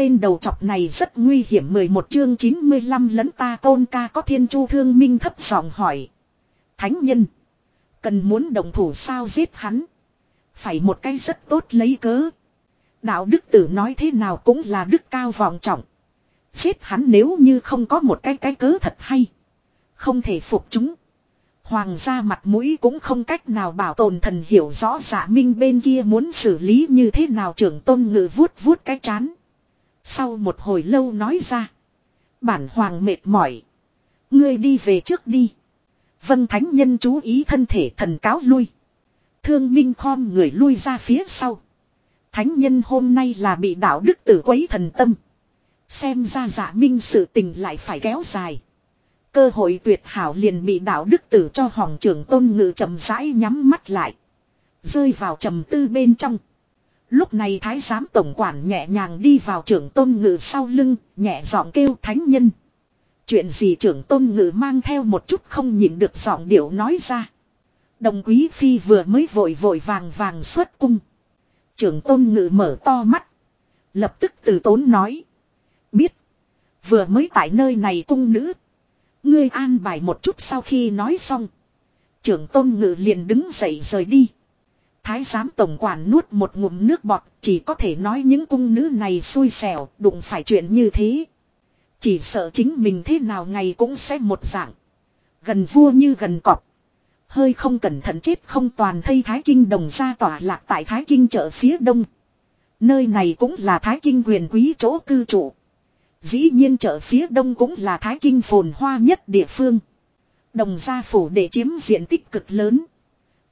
tên đầu chọc này rất nguy hiểm 11 chương 95 lẫn ta tôn ca có thiên chu thương minh thấp giọng hỏi. Thánh nhân. Cần muốn đồng thủ sao giết hắn. Phải một cái rất tốt lấy cớ. Đạo đức tử nói thế nào cũng là đức cao vọng trọng. Giết hắn nếu như không có một cái cái cớ thật hay. Không thể phục chúng. Hoàng gia mặt mũi cũng không cách nào bảo tồn thần hiểu rõ giả minh bên kia muốn xử lý như thế nào trưởng tôn ngự vuốt vuốt cái chán. Sau một hồi lâu nói ra. Bản hoàng mệt mỏi. Ngươi đi về trước đi. Vân thánh nhân chú ý thân thể thần cáo lui. Thương minh khom người lui ra phía sau. Thánh nhân hôm nay là bị đạo đức tử quấy thần tâm. Xem ra giả minh sự tình lại phải kéo dài. Cơ hội tuyệt hảo liền bị đạo đức tử cho hoàng trưởng tôn ngự chậm rãi nhắm mắt lại. Rơi vào trầm tư bên trong. Lúc này thái giám tổng quản nhẹ nhàng đi vào trưởng tôn ngự sau lưng, nhẹ giọng kêu thánh nhân. Chuyện gì trưởng tôn ngự mang theo một chút không nhìn được giọng điệu nói ra. Đồng quý phi vừa mới vội vội vàng vàng xuất cung. Trưởng tôn ngự mở to mắt. Lập tức từ tốn nói. Biết. Vừa mới tại nơi này cung nữ. Ngươi an bài một chút sau khi nói xong. Trưởng tôn ngự liền đứng dậy rời đi. Thái giám tổng quản nuốt một ngụm nước bọt, chỉ có thể nói những cung nữ này xui xẻo, đụng phải chuyện như thế. Chỉ sợ chính mình thế nào ngày cũng sẽ một dạng. Gần vua như gần cọp. Hơi không cẩn thận chết không toàn thây Thái Kinh đồng ra tỏa lạc tại Thái Kinh chợ phía đông. Nơi này cũng là Thái Kinh quyền quý chỗ cư trụ. Dĩ nhiên chợ phía đông cũng là Thái Kinh phồn hoa nhất địa phương. Đồng gia phủ để chiếm diện tích cực lớn.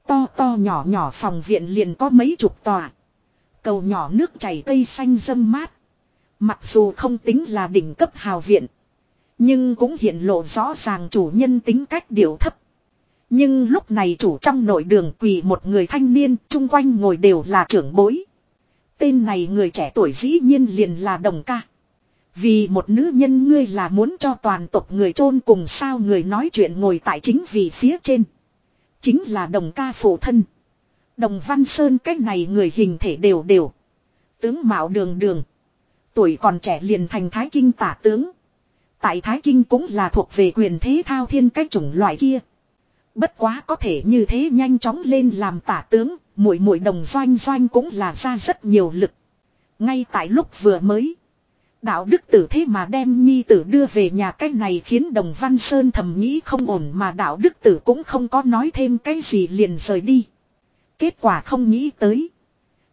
To to nhỏ nhỏ phòng viện liền có mấy chục tòa. Cầu nhỏ nước chảy cây xanh dâm mát. Mặc dù không tính là đỉnh cấp hào viện. Nhưng cũng hiện lộ rõ ràng chủ nhân tính cách điều thấp. Nhưng lúc này chủ trong nội đường quỳ một người thanh niên, chung quanh ngồi đều là trưởng bối. Tên này người trẻ tuổi dĩ nhiên liền là đồng ca. Vì một nữ nhân ngươi là muốn cho toàn tộc người chôn cùng sao người nói chuyện ngồi tại chính vì phía trên. Chính là đồng ca phụ thân. Đồng Văn Sơn cách này người hình thể đều đều. Tướng Mạo đường đường. Tuổi còn trẻ liền thành Thái Kinh tả tướng. Tại Thái Kinh cũng là thuộc về quyền thế thao thiên cách chủng loại kia. Bất quá có thể như thế nhanh chóng lên làm tả tướng, mỗi mỗi đồng doanh doanh cũng là ra rất nhiều lực. Ngay tại lúc vừa mới. Đạo đức tử thế mà đem nhi tử đưa về nhà cái này khiến đồng văn sơn thầm nghĩ không ổn mà đạo đức tử cũng không có nói thêm cái gì liền rời đi. Kết quả không nghĩ tới.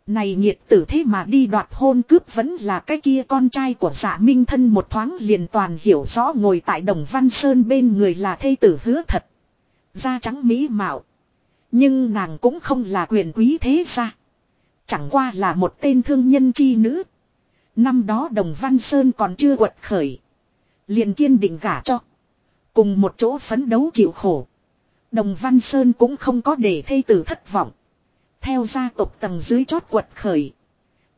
Này nhiệt tử thế mà đi đoạt hôn cướp vẫn là cái kia con trai của dạ minh thân một thoáng liền toàn hiểu rõ ngồi tại đồng văn sơn bên người là thây tử hứa thật. Da trắng mỹ mạo. Nhưng nàng cũng không là quyền quý thế ra. Chẳng qua là một tên thương nhân chi nữ. Năm đó đồng văn sơn còn chưa quật khởi. liền kiên định gả cho. Cùng một chỗ phấn đấu chịu khổ. Đồng văn sơn cũng không có để thây tử thất vọng. Theo gia tộc tầng dưới chót quật khởi.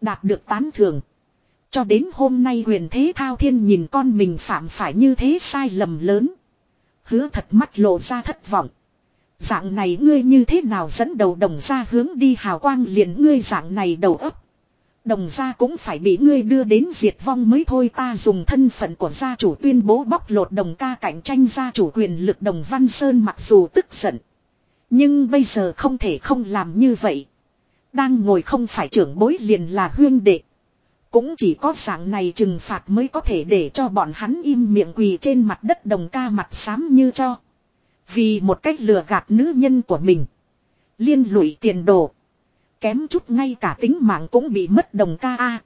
Đạt được tán thưởng. Cho đến hôm nay huyền thế thao thiên nhìn con mình phạm phải như thế sai lầm lớn. Hứa thật mắt lộ ra thất vọng. Dạng này ngươi như thế nào dẫn đầu đồng ra hướng đi hào quang liền ngươi dạng này đầu ấp. Đồng gia cũng phải bị ngươi đưa đến diệt vong mới thôi ta dùng thân phận của gia chủ tuyên bố bóc lột đồng ca cạnh tranh gia chủ quyền lực đồng văn sơn mặc dù tức giận. Nhưng bây giờ không thể không làm như vậy. Đang ngồi không phải trưởng bối liền là huyên đệ. Cũng chỉ có dạng này trừng phạt mới có thể để cho bọn hắn im miệng quỳ trên mặt đất đồng ca mặt xám như cho. Vì một cách lừa gạt nữ nhân của mình. Liên lụy tiền đồ. Kém chút ngay cả tính mạng cũng bị mất đồng ca A.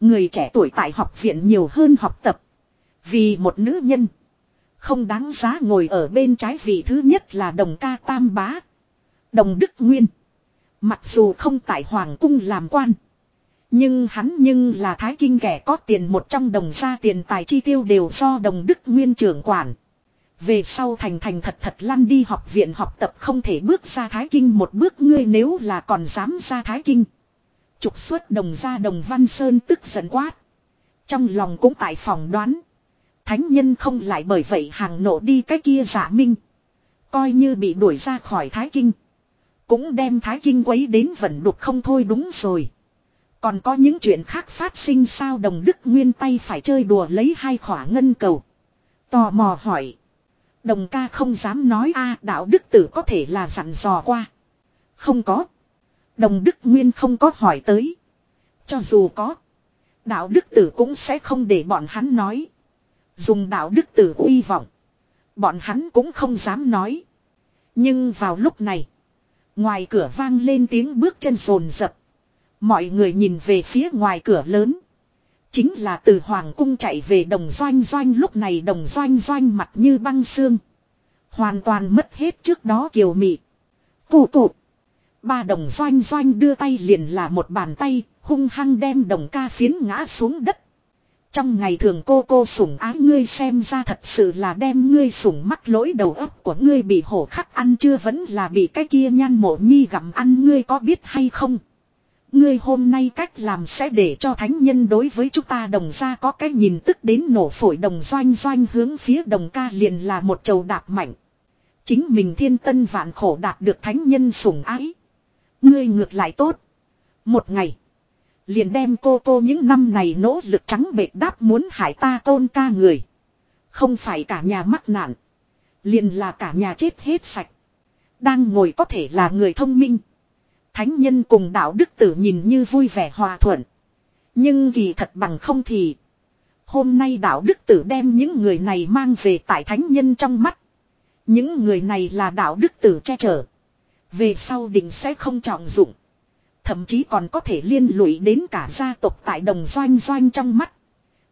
Người trẻ tuổi tại học viện nhiều hơn học tập. Vì một nữ nhân. Không đáng giá ngồi ở bên trái vị thứ nhất là đồng ca tam bá. Đồng Đức Nguyên. Mặc dù không tại Hoàng cung làm quan. Nhưng hắn nhưng là thái kinh kẻ có tiền một trong đồng gia tiền tài chi tiêu đều do đồng Đức Nguyên trưởng quản. Về sau thành thành thật thật lăn đi học viện học tập không thể bước ra Thái Kinh một bước, ngươi nếu là còn dám ra Thái Kinh. Trục xuất đồng ra đồng Văn Sơn tức giận quát. Trong lòng cũng tại phòng đoán. Thánh nhân không lại bởi vậy hàng nộ đi cái kia giả minh. Coi như bị đuổi ra khỏi Thái Kinh. Cũng đem Thái Kinh quấy đến vận đục không thôi đúng rồi. Còn có những chuyện khác phát sinh sao đồng đức nguyên tay phải chơi đùa lấy hai khỏa ngân cầu. Tò mò hỏi. Đồng ca không dám nói a, đạo đức tử có thể là dặn dò qua. Không có. Đồng đức nguyên không có hỏi tới. Cho dù có. Đạo đức tử cũng sẽ không để bọn hắn nói. Dùng đạo đức tử uy vọng. Bọn hắn cũng không dám nói. Nhưng vào lúc này. Ngoài cửa vang lên tiếng bước chân rồn rập. Mọi người nhìn về phía ngoài cửa lớn. Chính là từ Hoàng cung chạy về đồng doanh doanh lúc này đồng doanh doanh mặt như băng xương. Hoàn toàn mất hết trước đó kiều mị. Cụ cụ. Ba đồng doanh doanh đưa tay liền là một bàn tay, hung hăng đem đồng ca phiến ngã xuống đất. Trong ngày thường cô cô sủng ái ngươi xem ra thật sự là đem ngươi sủng mắc lỗi đầu óc của ngươi bị hổ khắc ăn chưa vẫn là bị cái kia nhan mộ nhi gặm ăn ngươi có biết hay không. Ngươi hôm nay cách làm sẽ để cho thánh nhân đối với chúng ta đồng ra có cái nhìn tức đến nổ phổi đồng doanh doanh hướng phía đồng ca liền là một chầu đạp mạnh. Chính mình thiên tân vạn khổ đạt được thánh nhân sủng ái. Ngươi ngược lại tốt. Một ngày. Liền đem cô cô những năm này nỗ lực trắng bệt đáp muốn hại ta tôn ca người. Không phải cả nhà mắc nạn. Liền là cả nhà chết hết sạch. Đang ngồi có thể là người thông minh. Thánh nhân cùng đạo đức tử nhìn như vui vẻ hòa thuận. Nhưng kỳ thật bằng không thì. Hôm nay đạo đức tử đem những người này mang về tại thánh nhân trong mắt. Những người này là đạo đức tử che chở. Về sau định sẽ không trọng dụng. Thậm chí còn có thể liên lụy đến cả gia tộc tại đồng doanh doanh trong mắt.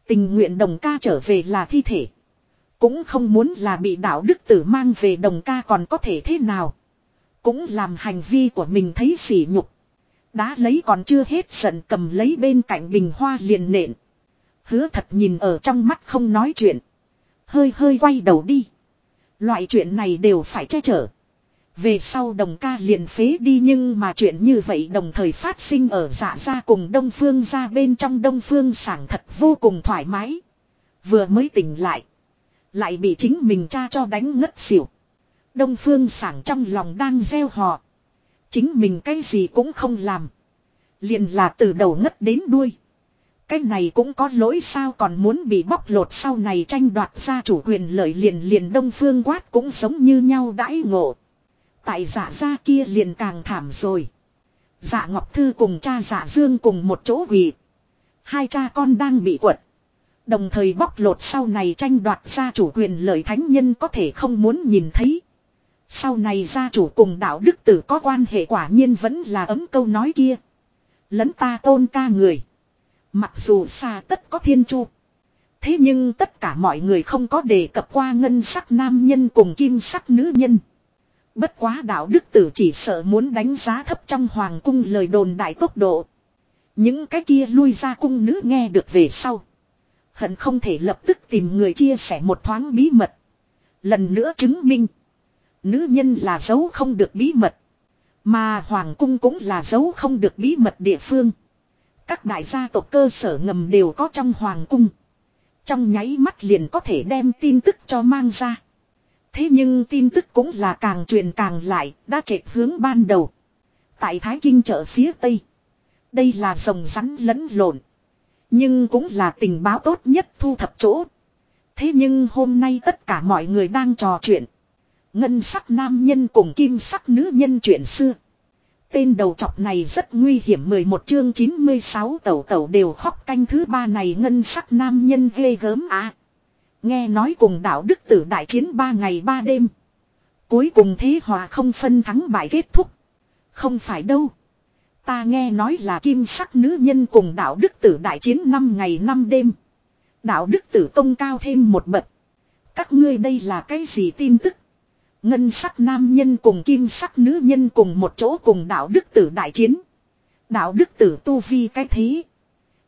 Tình nguyện đồng ca trở về là thi thể. Cũng không muốn là bị đạo đức tử mang về đồng ca còn có thể thế nào. Cũng làm hành vi của mình thấy sỉ nhục. Đá lấy còn chưa hết giận cầm lấy bên cạnh bình hoa liền nện. Hứa thật nhìn ở trong mắt không nói chuyện. Hơi hơi quay đầu đi. Loại chuyện này đều phải che chở. Về sau đồng ca liền phế đi nhưng mà chuyện như vậy đồng thời phát sinh ở dạ gia cùng đông phương ra bên trong đông phương sảng thật vô cùng thoải mái. Vừa mới tỉnh lại. Lại bị chính mình cha cho đánh ngất xỉu. Đông phương sảng trong lòng đang gieo họ. Chính mình cái gì cũng không làm. Liền là từ đầu ngất đến đuôi. Cái này cũng có lỗi sao còn muốn bị bóc lột sau này tranh đoạt ra chủ quyền lợi liền liền đông phương quát cũng sống như nhau đãi ngộ. Tại giả gia kia liền càng thảm rồi. Dạ Ngọc Thư cùng cha dạ Dương cùng một chỗ quỳ. Hai cha con đang bị quật. Đồng thời bóc lột sau này tranh đoạt gia chủ quyền lợi thánh nhân có thể không muốn nhìn thấy. Sau này gia chủ cùng đạo đức tử có quan hệ quả nhiên vẫn là ấm câu nói kia. Lẫn ta tôn ca người. Mặc dù xa tất có thiên chu. Thế nhưng tất cả mọi người không có đề cập qua ngân sắc nam nhân cùng kim sắc nữ nhân. Bất quá đạo đức tử chỉ sợ muốn đánh giá thấp trong hoàng cung lời đồn đại tốc độ. Những cái kia lui ra cung nữ nghe được về sau. Hận không thể lập tức tìm người chia sẻ một thoáng bí mật. Lần nữa chứng minh. Nữ nhân là dấu không được bí mật. Mà hoàng cung cũng là dấu không được bí mật địa phương. Các đại gia tộc cơ sở ngầm đều có trong hoàng cung. Trong nháy mắt liền có thể đem tin tức cho mang ra. Thế nhưng tin tức cũng là càng truyền càng lại, đã trệt hướng ban đầu. Tại Thái Kinh chợ phía Tây. Đây là rồng rắn lẫn lộn. Nhưng cũng là tình báo tốt nhất thu thập chỗ. Thế nhưng hôm nay tất cả mọi người đang trò chuyện. Ngân sắc nam nhân cùng kim sắc nữ nhân chuyện xưa. Tên đầu trọc này rất nguy hiểm 11 chương 96 tẩu tẩu đều khóc canh thứ ba này ngân sắc nam nhân ghê gớm à. Nghe nói cùng đạo đức tử đại chiến ba ngày ba đêm. Cuối cùng thế hòa không phân thắng bại kết thúc. Không phải đâu. Ta nghe nói là kim sắc nữ nhân cùng đạo đức tử đại chiến năm ngày năm đêm. Đạo đức tử công cao thêm một bậc. Các ngươi đây là cái gì tin tức? Ngân sắc nam nhân cùng kim sắc nữ nhân cùng một chỗ cùng đạo đức tử đại chiến. Đạo đức tử tu vi cái thế.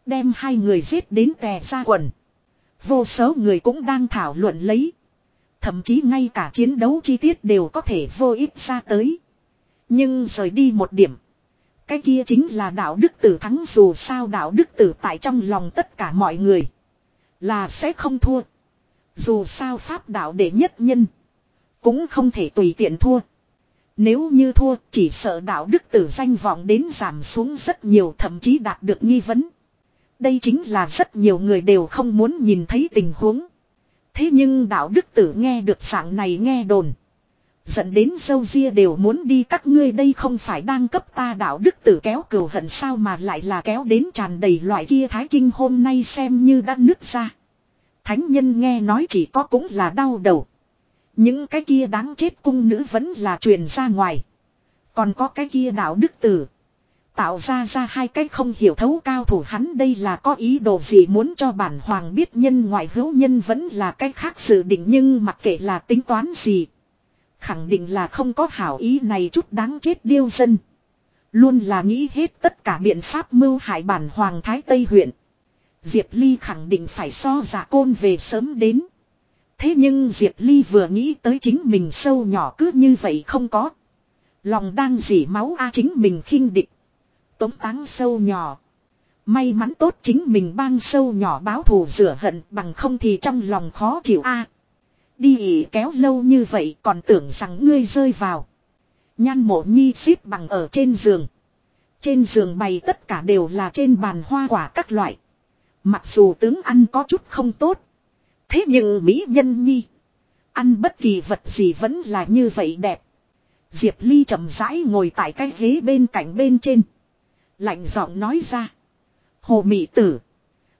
Đem hai người giết đến tè ra quần. Vô số người cũng đang thảo luận lấy. Thậm chí ngay cả chiến đấu chi tiết đều có thể vô ích ra tới. Nhưng rời đi một điểm. Cái kia chính là đạo đức tử thắng dù sao đạo đức tử tại trong lòng tất cả mọi người. Là sẽ không thua. Dù sao pháp đạo đệ nhất nhân. Cũng không thể tùy tiện thua. Nếu như thua, chỉ sợ đạo đức tử danh vọng đến giảm xuống rất nhiều, thậm chí đạt được nghi vấn. Đây chính là rất nhiều người đều không muốn nhìn thấy tình huống. Thế nhưng đạo đức tử nghe được dạng này nghe đồn. Dẫn đến dâu ria đều muốn đi, các ngươi đây không phải đang cấp ta đạo đức tử kéo cừu hận sao mà lại là kéo đến tràn đầy loại kia thái kinh hôm nay xem như đã nứt ra. Thánh nhân nghe nói chỉ có cũng là đau đầu. Những cái kia đáng chết cung nữ vẫn là truyền ra ngoài. Còn có cái kia đạo đức tử. Tạo ra ra hai cái không hiểu thấu cao thủ hắn đây là có ý đồ gì muốn cho bản hoàng biết nhân ngoại hữu nhân vẫn là cái khác dự định nhưng mặc kệ là tính toán gì. Khẳng định là không có hảo ý này chút đáng chết điêu dân. Luôn là nghĩ hết tất cả biện pháp mưu hại bản hoàng thái Tây huyện. Diệp Ly khẳng định phải so giả côn về sớm đến. Thế nhưng Diệp Ly vừa nghĩ tới chính mình sâu nhỏ cứ như vậy không có. Lòng đang dỉ máu a chính mình khinh địch. Tống táng sâu nhỏ. May mắn tốt chính mình bang sâu nhỏ báo thù rửa hận bằng không thì trong lòng khó chịu a. đi ỉ kéo lâu như vậy còn tưởng rằng ngươi rơi vào. Nhan mộ nhi xếp bằng ở trên giường. Trên giường bày tất cả đều là trên bàn hoa quả các loại. Mặc dù tướng ăn có chút không tốt. Thế nhưng Mỹ nhân nhi. Ăn bất kỳ vật gì vẫn là như vậy đẹp. Diệp Ly chậm rãi ngồi tại cái ghế bên cạnh bên trên. Lạnh giọng nói ra. Hồ Mỹ tử.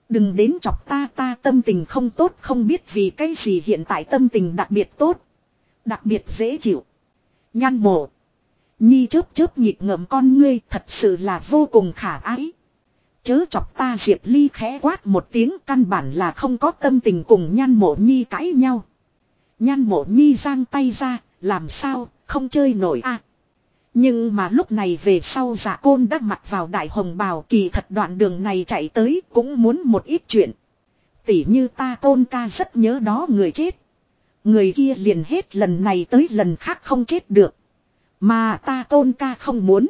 Đừng đến chọc ta ta tâm tình không tốt, không biết vì cái gì hiện tại tâm tình đặc biệt tốt. Đặc biệt dễ chịu. Nhăn mộ. Nhi chớp chớp nhịp ngậm con ngươi, thật sự là vô cùng khả ái. Chớ chọc ta Diệp Ly khẽ quát một tiếng căn bản là không có tâm tình cùng nhan mộ nhi cãi nhau. Nhan mộ nhi giang tay ra, làm sao, không chơi nổi a Nhưng mà lúc này về sau giả côn đã mặt vào đại hồng bào kỳ thật đoạn đường này chạy tới cũng muốn một ít chuyện. Tỉ như ta côn ca rất nhớ đó người chết. Người kia liền hết lần này tới lần khác không chết được. Mà ta côn ca không muốn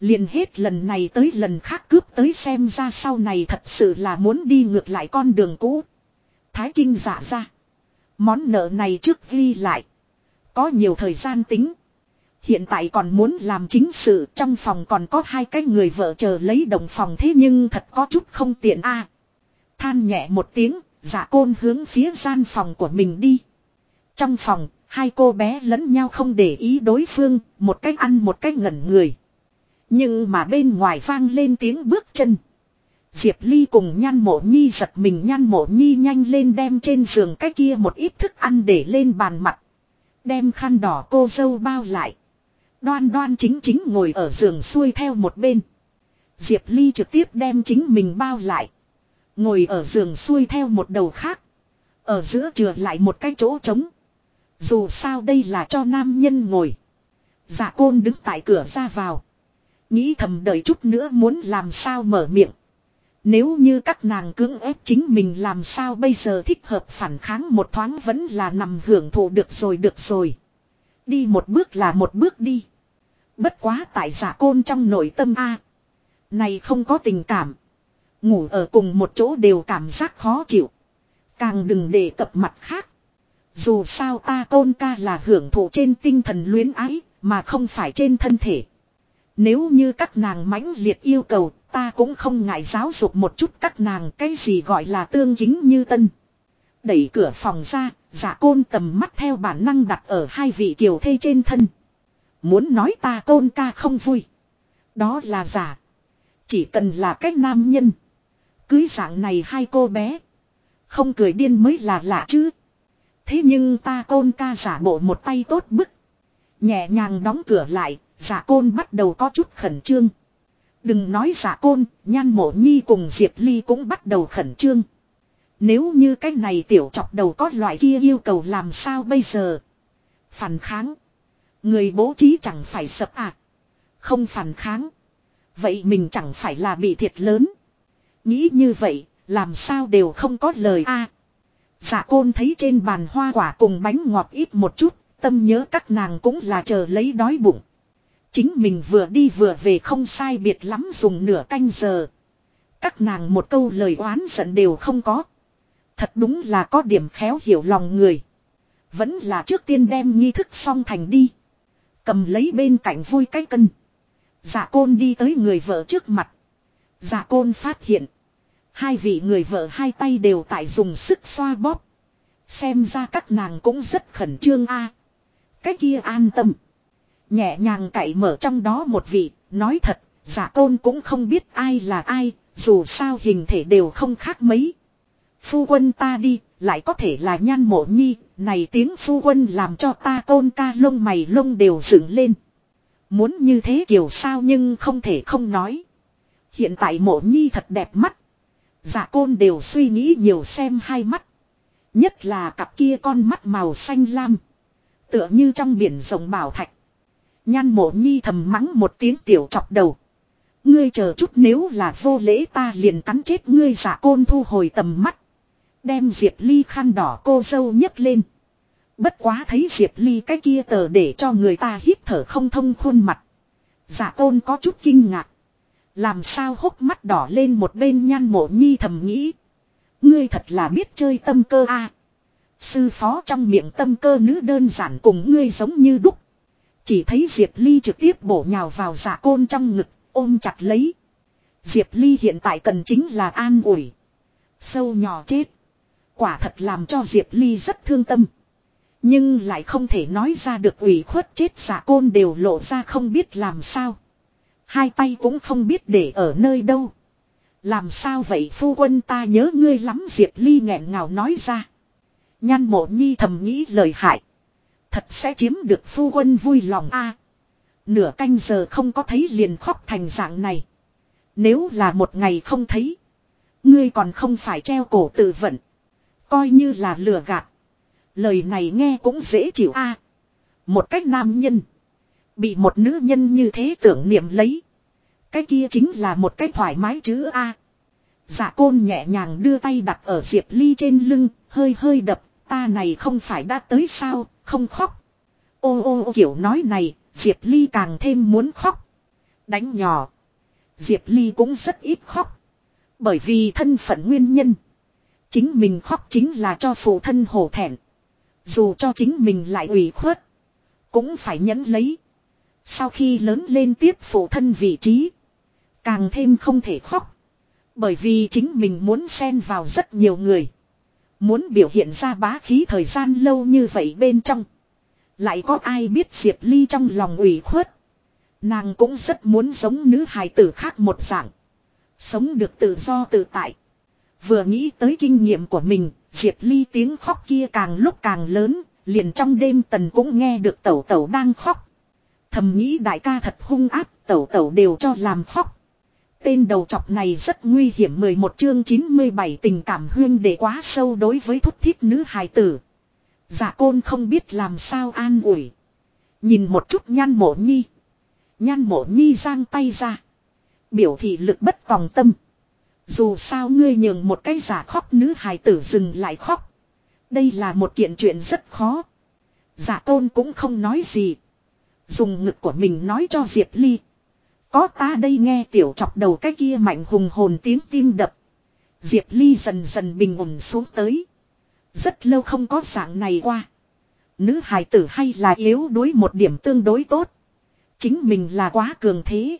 liền hết lần này tới lần khác cướp tới xem ra sau này thật sự là muốn đi ngược lại con đường cũ. Thái kinh giả ra. Món nợ này trước ghi lại. Có nhiều thời gian tính. Hiện tại còn muốn làm chính sự trong phòng còn có hai cái người vợ chờ lấy đồng phòng thế nhưng thật có chút không tiện a. than nhẹ một tiếng, giả côn hướng phía gian phòng của mình đi. Trong phòng, hai cô bé lẫn nhau không để ý đối phương, một cách ăn một cách ngẩn người. Nhưng mà bên ngoài vang lên tiếng bước chân. Diệp Ly cùng nhan mộ nhi giật mình nhan mộ nhi nhanh lên đem trên giường cái kia một ít thức ăn để lên bàn mặt. Đem khăn đỏ cô dâu bao lại. Đoan đoan chính chính ngồi ở giường xuôi theo một bên. Diệp Ly trực tiếp đem chính mình bao lại. Ngồi ở giường xuôi theo một đầu khác. Ở giữa chừa lại một cái chỗ trống. Dù sao đây là cho nam nhân ngồi. Dạ côn đứng tại cửa ra vào. Nghĩ thầm đợi chút nữa muốn làm sao mở miệng. Nếu như các nàng cưỡng ép chính mình làm sao bây giờ thích hợp phản kháng một thoáng vẫn là nằm hưởng thụ được rồi được rồi. Đi một bước là một bước đi. Bất quá tại giả côn trong nội tâm A. Này không có tình cảm. Ngủ ở cùng một chỗ đều cảm giác khó chịu. Càng đừng để cập mặt khác. Dù sao ta côn ca là hưởng thụ trên tinh thần luyến ái, mà không phải trên thân thể. Nếu như các nàng mãnh liệt yêu cầu, ta cũng không ngại giáo dục một chút các nàng cái gì gọi là tương kính như tân. Đẩy cửa phòng ra, giả côn tầm mắt theo bản năng đặt ở hai vị kiều thê trên thân. Muốn nói ta côn ca không vui. Đó là giả. Chỉ cần là cách nam nhân. Cưới dạng này hai cô bé. Không cười điên mới là lạ chứ. Thế nhưng ta côn ca giả bộ một tay tốt bức. Nhẹ nhàng đóng cửa lại, Giả côn bắt đầu có chút khẩn trương. Đừng nói giả côn, nhan mộ nhi cùng Diệp Ly cũng bắt đầu khẩn trương. Nếu như cái này tiểu chọc đầu có loại kia yêu cầu làm sao bây giờ? Phản kháng. Người bố trí chẳng phải sập à. Không phản kháng. Vậy mình chẳng phải là bị thiệt lớn. Nghĩ như vậy, làm sao đều không có lời a. À, dạ côn thấy trên bàn hoa quả cùng bánh ngọt ít một chút, tâm nhớ các nàng cũng là chờ lấy đói bụng. Chính mình vừa đi vừa về không sai biệt lắm dùng nửa canh giờ. Các nàng một câu lời oán giận đều không có. Thật đúng là có điểm khéo hiểu lòng người. Vẫn là trước tiên đem nghi thức xong thành đi. Cầm lấy bên cạnh vui cái cân. Dạ côn đi tới người vợ trước mặt. Dạ côn phát hiện. Hai vị người vợ hai tay đều tại dùng sức xoa bóp. Xem ra các nàng cũng rất khẩn trương a. Cái kia an tâm. Nhẹ nhàng cậy mở trong đó một vị, nói thật, giả côn cũng không biết ai là ai, dù sao hình thể đều không khác mấy. Phu quân ta đi, lại có thể là nhan mộ nhi, này tiếng phu quân làm cho ta tôn ca lông mày lông đều dựng lên. Muốn như thế kiểu sao nhưng không thể không nói. Hiện tại mộ nhi thật đẹp mắt. Giả côn đều suy nghĩ nhiều xem hai mắt. Nhất là cặp kia con mắt màu xanh lam. Tựa như trong biển rồng bảo thạch. Nhan mộ nhi thầm mắng một tiếng tiểu chọc đầu. Ngươi chờ chút nếu là vô lễ ta liền cắn chết ngươi giả côn thu hồi tầm mắt. Đem Diệp Ly khăn đỏ cô dâu nhấc lên. Bất quá thấy Diệp Ly cái kia tờ để cho người ta hít thở không thông khuôn mặt. Giả tôn có chút kinh ngạc. Làm sao hốc mắt đỏ lên một bên nhan mộ nhi thầm nghĩ. Ngươi thật là biết chơi tâm cơ a. Sư phó trong miệng tâm cơ nữ đơn giản cùng ngươi giống như đúc. Chỉ thấy Diệp Ly trực tiếp bổ nhào vào giả côn trong ngực, ôm chặt lấy. Diệp Ly hiện tại cần chính là an ủi. Sâu nhỏ chết. Quả thật làm cho Diệp Ly rất thương tâm. Nhưng lại không thể nói ra được ủy khuất chết giả côn đều lộ ra không biết làm sao. Hai tay cũng không biết để ở nơi đâu. Làm sao vậy phu quân ta nhớ ngươi lắm Diệp Ly nghẹn ngào nói ra. Nhan mộ nhi thầm nghĩ lời hại. Thật sẽ chiếm được phu quân vui lòng a. nửa canh giờ không có thấy liền khóc thành dạng này. Nếu là một ngày không thấy. Ngươi còn không phải treo cổ tự vận. Coi như là lừa gạt. Lời này nghe cũng dễ chịu a. một cách nam nhân. Bị một nữ nhân như thế tưởng niệm lấy. Cái kia chính là một cái thoải mái chứ a. Dạ côn nhẹ nhàng đưa tay đặt ở Diệp Ly trên lưng, hơi hơi đập, ta này không phải đã tới sao, không khóc. Ô ô ô kiểu nói này, Diệp Ly càng thêm muốn khóc. Đánh nhỏ. Diệp Ly cũng rất ít khóc. Bởi vì thân phận nguyên nhân. Chính mình khóc chính là cho phụ thân hổ thẹn. Dù cho chính mình lại ủy khuất. Cũng phải nhẫn lấy. Sau khi lớn lên tiếp phụ thân vị trí. Càng thêm không thể khóc. Bởi vì chính mình muốn xen vào rất nhiều người. Muốn biểu hiện ra bá khí thời gian lâu như vậy bên trong. Lại có ai biết Diệp Ly trong lòng ủy khuất. Nàng cũng rất muốn giống nữ hài tử khác một dạng. Sống được tự do tự tại. Vừa nghĩ tới kinh nghiệm của mình, Diệp Ly tiếng khóc kia càng lúc càng lớn, liền trong đêm tần cũng nghe được tẩu tẩu đang khóc. Thầm nghĩ đại ca thật hung áp, tẩu tẩu đều cho làm khóc. Tên đầu chọc này rất nguy hiểm 11 chương 97 tình cảm huyên để quá sâu đối với thúc thiết nữ hài tử. giả côn không biết làm sao an ủi. Nhìn một chút nhan mộ nhi. Nhan mộ nhi giang tay ra. Biểu thị lực bất tòng tâm. Dù sao ngươi nhường một cái giả khóc nữ hài tử dừng lại khóc. Đây là một kiện chuyện rất khó. Dạ giả tôn cũng không nói gì. Dùng ngực của mình nói cho Diệp Ly. Có ta đây nghe tiểu chọc đầu cái kia mạnh hùng hồn tiếng tim đập. Diệp Ly dần dần bình ổn xuống tới. Rất lâu không có dạng này qua. Nữ hài tử hay là yếu đuối một điểm tương đối tốt. Chính mình là quá cường thế.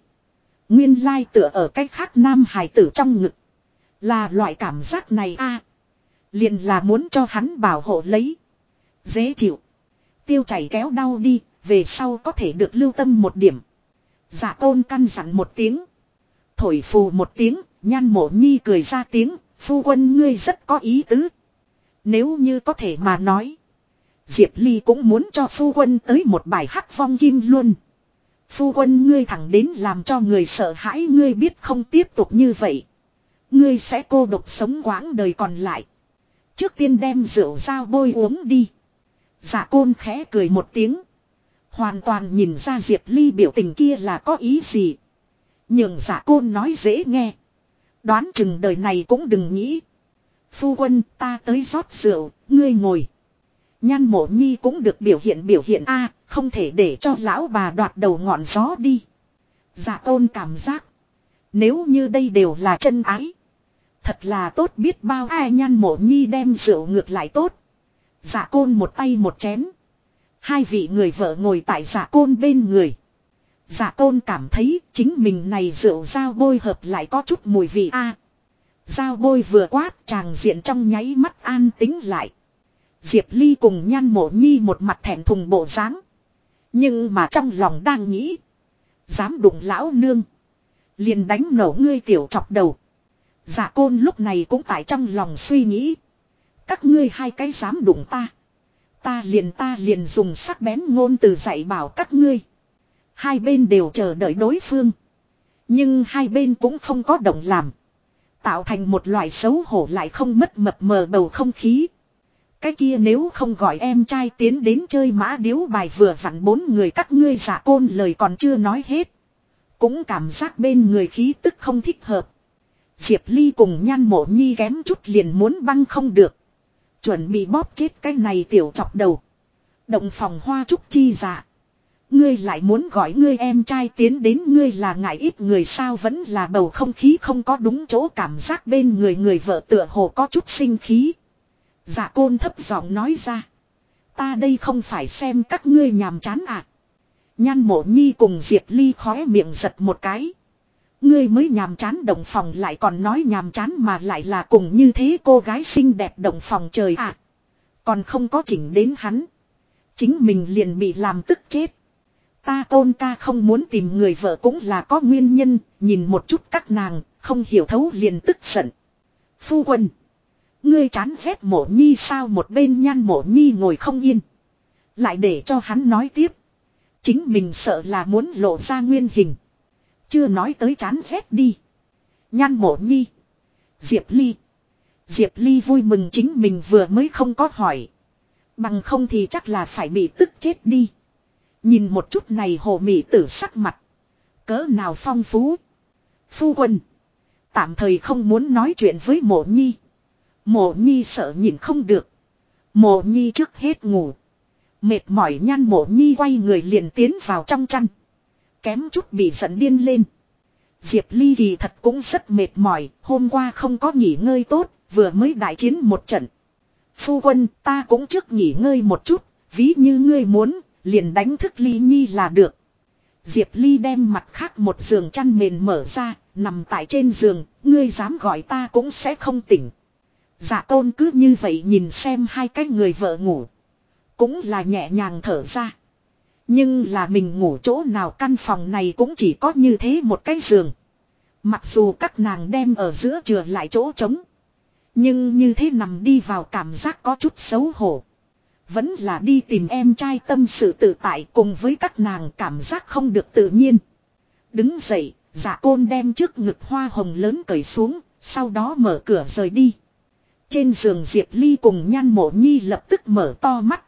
Nguyên lai tựa ở cách khác nam hài tử trong ngực. Là loại cảm giác này a Liền là muốn cho hắn bảo hộ lấy. Dễ chịu. Tiêu chảy kéo đau đi, về sau có thể được lưu tâm một điểm. Dạ tôn căn dặn một tiếng. Thổi phù một tiếng, nhan mộ nhi cười ra tiếng, phu quân ngươi rất có ý tứ. Nếu như có thể mà nói. Diệp Ly cũng muốn cho phu quân tới một bài hắc vong kim luôn. Phu quân ngươi thẳng đến làm cho người sợ hãi ngươi biết không tiếp tục như vậy. Ngươi sẽ cô độc sống quãng đời còn lại. Trước tiên đem rượu dao bôi uống đi. Dạ côn khẽ cười một tiếng. Hoàn toàn nhìn ra Diệp Ly biểu tình kia là có ý gì. Nhưng giả côn nói dễ nghe. Đoán chừng đời này cũng đừng nghĩ. Phu quân ta tới rót rượu, ngươi ngồi. Nhan mộ nhi cũng được biểu hiện biểu hiện a không thể để cho lão bà đoạt đầu ngọn gió đi. Giả tôn cảm giác. Nếu như đây đều là chân ái. Thật là tốt biết bao ai nhan mộ nhi đem rượu ngược lại tốt. Giả côn một tay một chén. Hai vị người vợ ngồi tại giả côn bên người. Giả côn cảm thấy chính mình này rượu dao bôi hợp lại có chút mùi vị a. À, dao bôi vừa quát chàng diện trong nháy mắt an tính lại. Diệp Ly cùng nhan mộ nhi một mặt thẹn thùng bộ dáng Nhưng mà trong lòng đang nghĩ. Dám đụng lão nương. Liền đánh nổ ngươi tiểu chọc đầu. Giả côn lúc này cũng tại trong lòng suy nghĩ. Các ngươi hai cái dám đụng ta. Ta liền ta liền dùng sắc bén ngôn từ dạy bảo các ngươi. Hai bên đều chờ đợi đối phương. Nhưng hai bên cũng không có động làm. Tạo thành một loại xấu hổ lại không mất mập mờ bầu không khí. Cái kia nếu không gọi em trai tiến đến chơi mã điếu bài vừa vặn bốn người các ngươi giả côn lời còn chưa nói hết. Cũng cảm giác bên người khí tức không thích hợp. Diệp Ly cùng nhan mộ nhi kém chút liền muốn băng không được. Chuẩn bị bóp chết cái này tiểu chọc đầu. Động phòng hoa trúc chi dạ. Ngươi lại muốn gọi ngươi em trai tiến đến ngươi là ngại ít người sao vẫn là bầu không khí không có đúng chỗ cảm giác bên người người vợ tựa hồ có chút sinh khí. Dạ côn thấp giọng nói ra. Ta đây không phải xem các ngươi nhàm chán à. Nhan mộ nhi cùng Diệp Ly khóe miệng giật một cái. Ngươi mới nhàm chán đồng phòng lại còn nói nhàm chán mà lại là cùng như thế cô gái xinh đẹp đồng phòng trời ạ. À. Còn không có chỉnh đến hắn. Chính mình liền bị làm tức chết. Ta tôn ca không muốn tìm người vợ cũng là có nguyên nhân, nhìn một chút các nàng, không hiểu thấu liền tức giận. Phu quân. Ngươi chán ghét mộ nhi sao một bên nhan mộ nhi ngồi không yên. Lại để cho hắn nói tiếp. Chính mình sợ là muốn lộ ra nguyên hình. Chưa nói tới chán ghét đi. Nhan mộ nhi. Diệp Ly. Diệp Ly vui mừng chính mình vừa mới không có hỏi. Bằng không thì chắc là phải bị tức chết đi. Nhìn một chút này hồ mị tử sắc mặt. Cỡ nào phong phú. Phu quân. Tạm thời không muốn nói chuyện với mộ nhi. Mộ nhi sợ nhìn không được. Mộ nhi trước hết ngủ. Mệt mỏi nhan mộ nhi quay người liền tiến vào trong chăn. Kém chút bị giận điên lên. Diệp Ly kỳ thật cũng rất mệt mỏi, hôm qua không có nghỉ ngơi tốt, vừa mới đại chiến một trận. Phu quân, ta cũng trước nghỉ ngơi một chút, ví như ngươi muốn, liền đánh thức Ly Nhi là được. Diệp Ly đem mặt khác một giường chăn mền mở ra, nằm tại trên giường, ngươi dám gọi ta cũng sẽ không tỉnh. Dạ tôn cứ như vậy nhìn xem hai cái người vợ ngủ. Cũng là nhẹ nhàng thở ra. Nhưng là mình ngủ chỗ nào căn phòng này cũng chỉ có như thế một cái giường. Mặc dù các nàng đem ở giữa chừa lại chỗ trống. Nhưng như thế nằm đi vào cảm giác có chút xấu hổ. Vẫn là đi tìm em trai tâm sự tự tại cùng với các nàng cảm giác không được tự nhiên. Đứng dậy, giả côn đem trước ngực hoa hồng lớn cởi xuống, sau đó mở cửa rời đi. Trên giường Diệp Ly cùng nhan mộ nhi lập tức mở to mắt.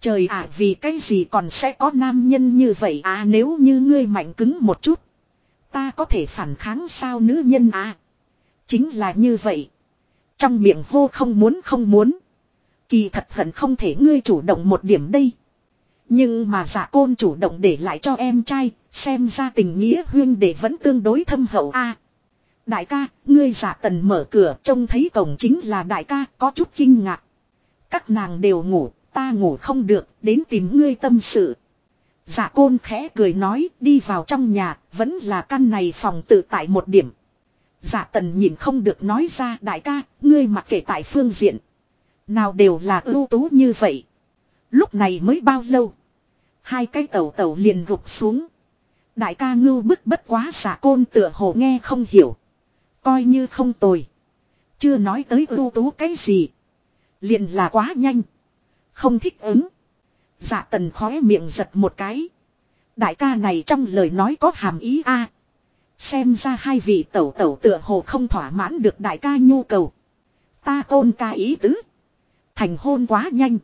Trời ạ vì cái gì còn sẽ có nam nhân như vậy à nếu như ngươi mạnh cứng một chút. Ta có thể phản kháng sao nữ nhân à. Chính là như vậy. Trong miệng hô không muốn không muốn. Kỳ thật hận không thể ngươi chủ động một điểm đây. Nhưng mà giả côn chủ động để lại cho em trai, xem ra tình nghĩa huyên để vẫn tương đối thâm hậu a. đại ca, ngươi giả tần mở cửa trông thấy cổng chính là đại ca, có chút kinh ngạc. Các nàng đều ngủ, ta ngủ không được, đến tìm ngươi tâm sự. Giả côn khẽ cười nói, đi vào trong nhà, vẫn là căn này phòng tự tại một điểm. Giả tần nhìn không được nói ra, đại ca, ngươi mặc kệ tại phương diện. Nào đều là ưu tú như vậy. Lúc này mới bao lâu. Hai cái tẩu tẩu liền gục xuống. Đại ca ngưu bức bất quá giả côn tựa hồ nghe không hiểu. Coi như không tồi. Chưa nói tới ưu tú cái gì. Liền là quá nhanh. Không thích ứng. Dạ tần khóe miệng giật một cái. Đại ca này trong lời nói có hàm ý a. Xem ra hai vị tẩu tẩu tựa hồ không thỏa mãn được đại ca nhu cầu. Ta ôn ca ý tứ. Thành hôn quá nhanh.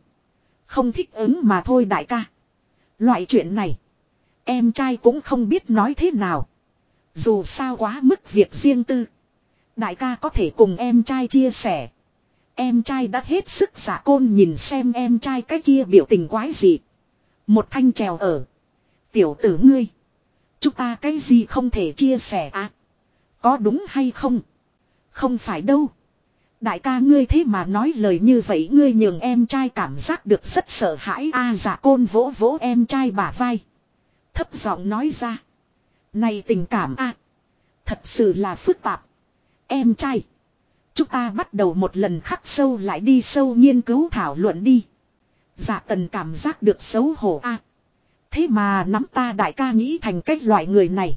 Không thích ứng mà thôi đại ca. Loại chuyện này. Em trai cũng không biết nói thế nào. Dù sao quá mức việc riêng tư. Đại ca có thể cùng em trai chia sẻ. Em trai đã hết sức giả côn nhìn xem em trai cái kia biểu tình quái gì. Một thanh trèo ở. Tiểu tử ngươi. Chúng ta cái gì không thể chia sẻ à? Có đúng hay không? Không phải đâu. Đại ca ngươi thế mà nói lời như vậy ngươi nhường em trai cảm giác được rất sợ hãi a à, côn vỗ vỗ em trai bả vai. Thấp giọng nói ra. Này tình cảm a Thật sự là phức tạp. Em trai. Chúng ta bắt đầu một lần khắc sâu lại đi sâu nghiên cứu thảo luận đi. Dạ tần cảm giác được xấu hổ a Thế mà nắm ta đại ca nghĩ thành cách loại người này.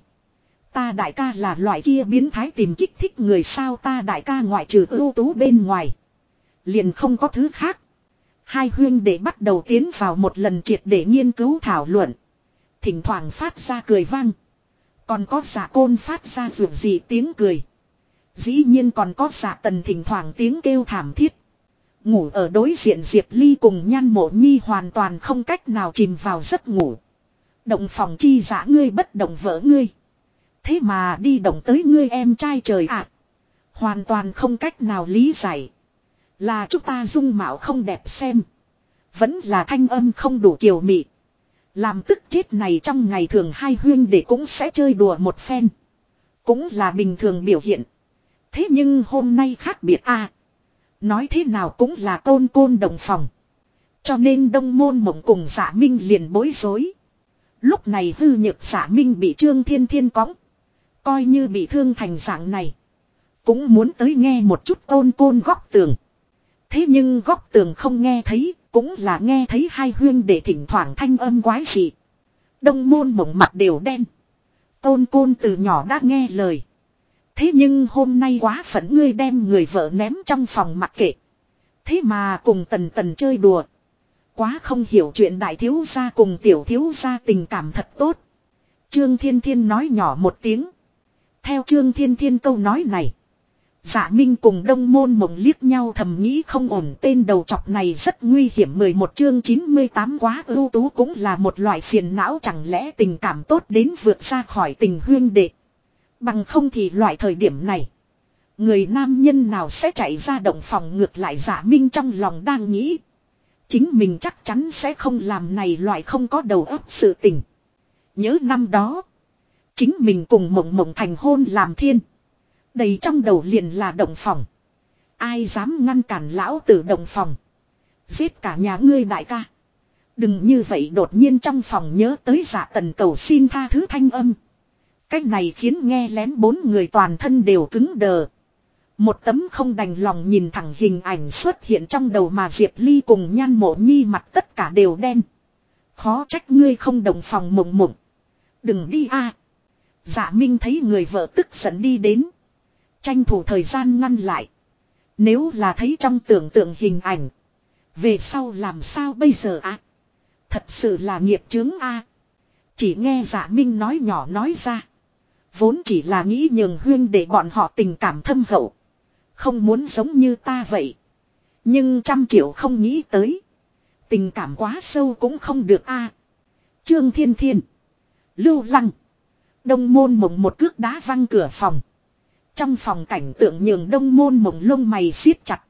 Ta đại ca là loại kia biến thái tìm kích thích người sao ta đại ca ngoại trừ ưu tú bên ngoài. Liền không có thứ khác. Hai huyên để bắt đầu tiến vào một lần triệt để nghiên cứu thảo luận. Thỉnh thoảng phát ra cười vang. Còn có giả côn phát ra vượt gì tiếng cười. Dĩ nhiên còn có giả tần thỉnh thoảng tiếng kêu thảm thiết. Ngủ ở đối diện Diệp Ly cùng nhan mộ nhi hoàn toàn không cách nào chìm vào giấc ngủ. Động phòng chi giả ngươi bất động vỡ ngươi. Thế mà đi động tới ngươi em trai trời ạ. Hoàn toàn không cách nào lý giải. Là chúng ta dung mạo không đẹp xem. Vẫn là thanh âm không đủ kiều mị. Làm tức chết này trong ngày thường hai huyên để cũng sẽ chơi đùa một phen. Cũng là bình thường biểu hiện. Thế nhưng hôm nay khác biệt a Nói thế nào cũng là côn côn đồng phòng. Cho nên đông môn mộng cùng giả minh liền bối rối. Lúc này hư nhược giả minh bị trương thiên thiên cõng. Coi như bị thương thành dạng này. Cũng muốn tới nghe một chút côn côn góc tường. Thế nhưng góc tường không nghe thấy, cũng là nghe thấy hai huyên để thỉnh thoảng thanh âm quái dị. Đông môn mộng mặt đều đen. Côn côn từ nhỏ đã nghe lời. Thế nhưng hôm nay quá phận ngươi đem người vợ ném trong phòng mặc kệ. Thế mà cùng tần tần chơi đùa. Quá không hiểu chuyện đại thiếu gia cùng tiểu thiếu gia tình cảm thật tốt. Trương Thiên Thiên nói nhỏ một tiếng. Theo Trương Thiên Thiên câu nói này. Dạ Minh cùng đông môn mộng liếc nhau thầm nghĩ không ổn tên đầu chọc này rất nguy hiểm 11 chương 98 quá ưu tú cũng là một loại phiền não chẳng lẽ tình cảm tốt đến vượt ra khỏi tình huyên đệ. Bằng không thì loại thời điểm này. Người nam nhân nào sẽ chạy ra động phòng ngược lại giả minh trong lòng đang nghĩ. Chính mình chắc chắn sẽ không làm này loại không có đầu óc sự tình. Nhớ năm đó. Chính mình cùng mộng mộng thành hôn làm thiên. Đầy trong đầu liền là động phòng. Ai dám ngăn cản lão tử động phòng. Giết cả nhà ngươi đại ca. Đừng như vậy đột nhiên trong phòng nhớ tới giả tần cầu xin tha thứ thanh âm. Cách này khiến nghe lén bốn người toàn thân đều cứng đờ. Một tấm không đành lòng nhìn thẳng hình ảnh xuất hiện trong đầu mà Diệp Ly cùng nhan mộ nhi mặt tất cả đều đen. Khó trách ngươi không đồng phòng mộng mộng. Đừng đi a. Dạ Minh thấy người vợ tức giận đi đến. Tranh thủ thời gian ngăn lại. Nếu là thấy trong tưởng tượng hình ảnh. Về sau làm sao bây giờ ạ? Thật sự là nghiệp chướng a. Chỉ nghe dạ Minh nói nhỏ nói ra. Vốn chỉ là nghĩ nhường huyên để bọn họ tình cảm thâm hậu. Không muốn giống như ta vậy. Nhưng trăm triệu không nghĩ tới. Tình cảm quá sâu cũng không được a. Trương Thiên Thiên. Lưu Lăng. Đông môn mộng một cước đá văng cửa phòng. Trong phòng cảnh tượng nhường đông môn mộng lông mày siết chặt.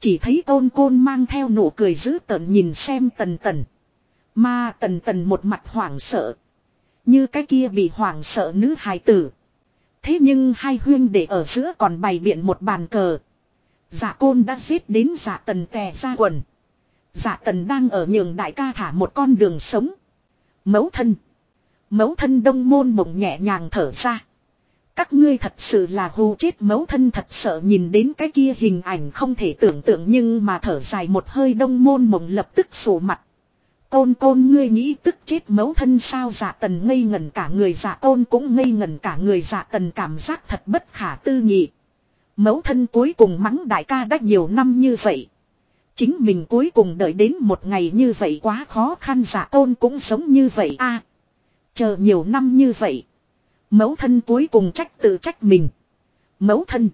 Chỉ thấy tôn côn mang theo nụ cười dữ tợn nhìn xem tần tần. Mà tần tần một mặt hoảng sợ. Như cái kia bị hoảng sợ nữ hài tử. Thế nhưng hai huyên để ở giữa còn bày biện một bàn cờ. Dạ côn đã giết đến dạ tần tè ra quần. Dạ tần đang ở nhường đại ca thả một con đường sống. Mấu thân. Mấu thân đông môn mộng nhẹ nhàng thở ra. Các ngươi thật sự là hù chết mấu thân thật sợ nhìn đến cái kia hình ảnh không thể tưởng tượng nhưng mà thở dài một hơi đông môn mộng lập tức sổ mặt. Côn côn ngươi nghĩ tức chết mấu thân sao giả tần ngây ngẩn cả người, giả côn cũng ngây ngẩn cả người, giả tần cảm giác thật bất khả tư nghị. Mấu thân cuối cùng mắng đại ca đã nhiều năm như vậy. Chính mình cuối cùng đợi đến một ngày như vậy quá khó khăn, giả côn cũng sống như vậy a Chờ nhiều năm như vậy. Mấu thân cuối cùng trách tự trách mình. Mấu thân.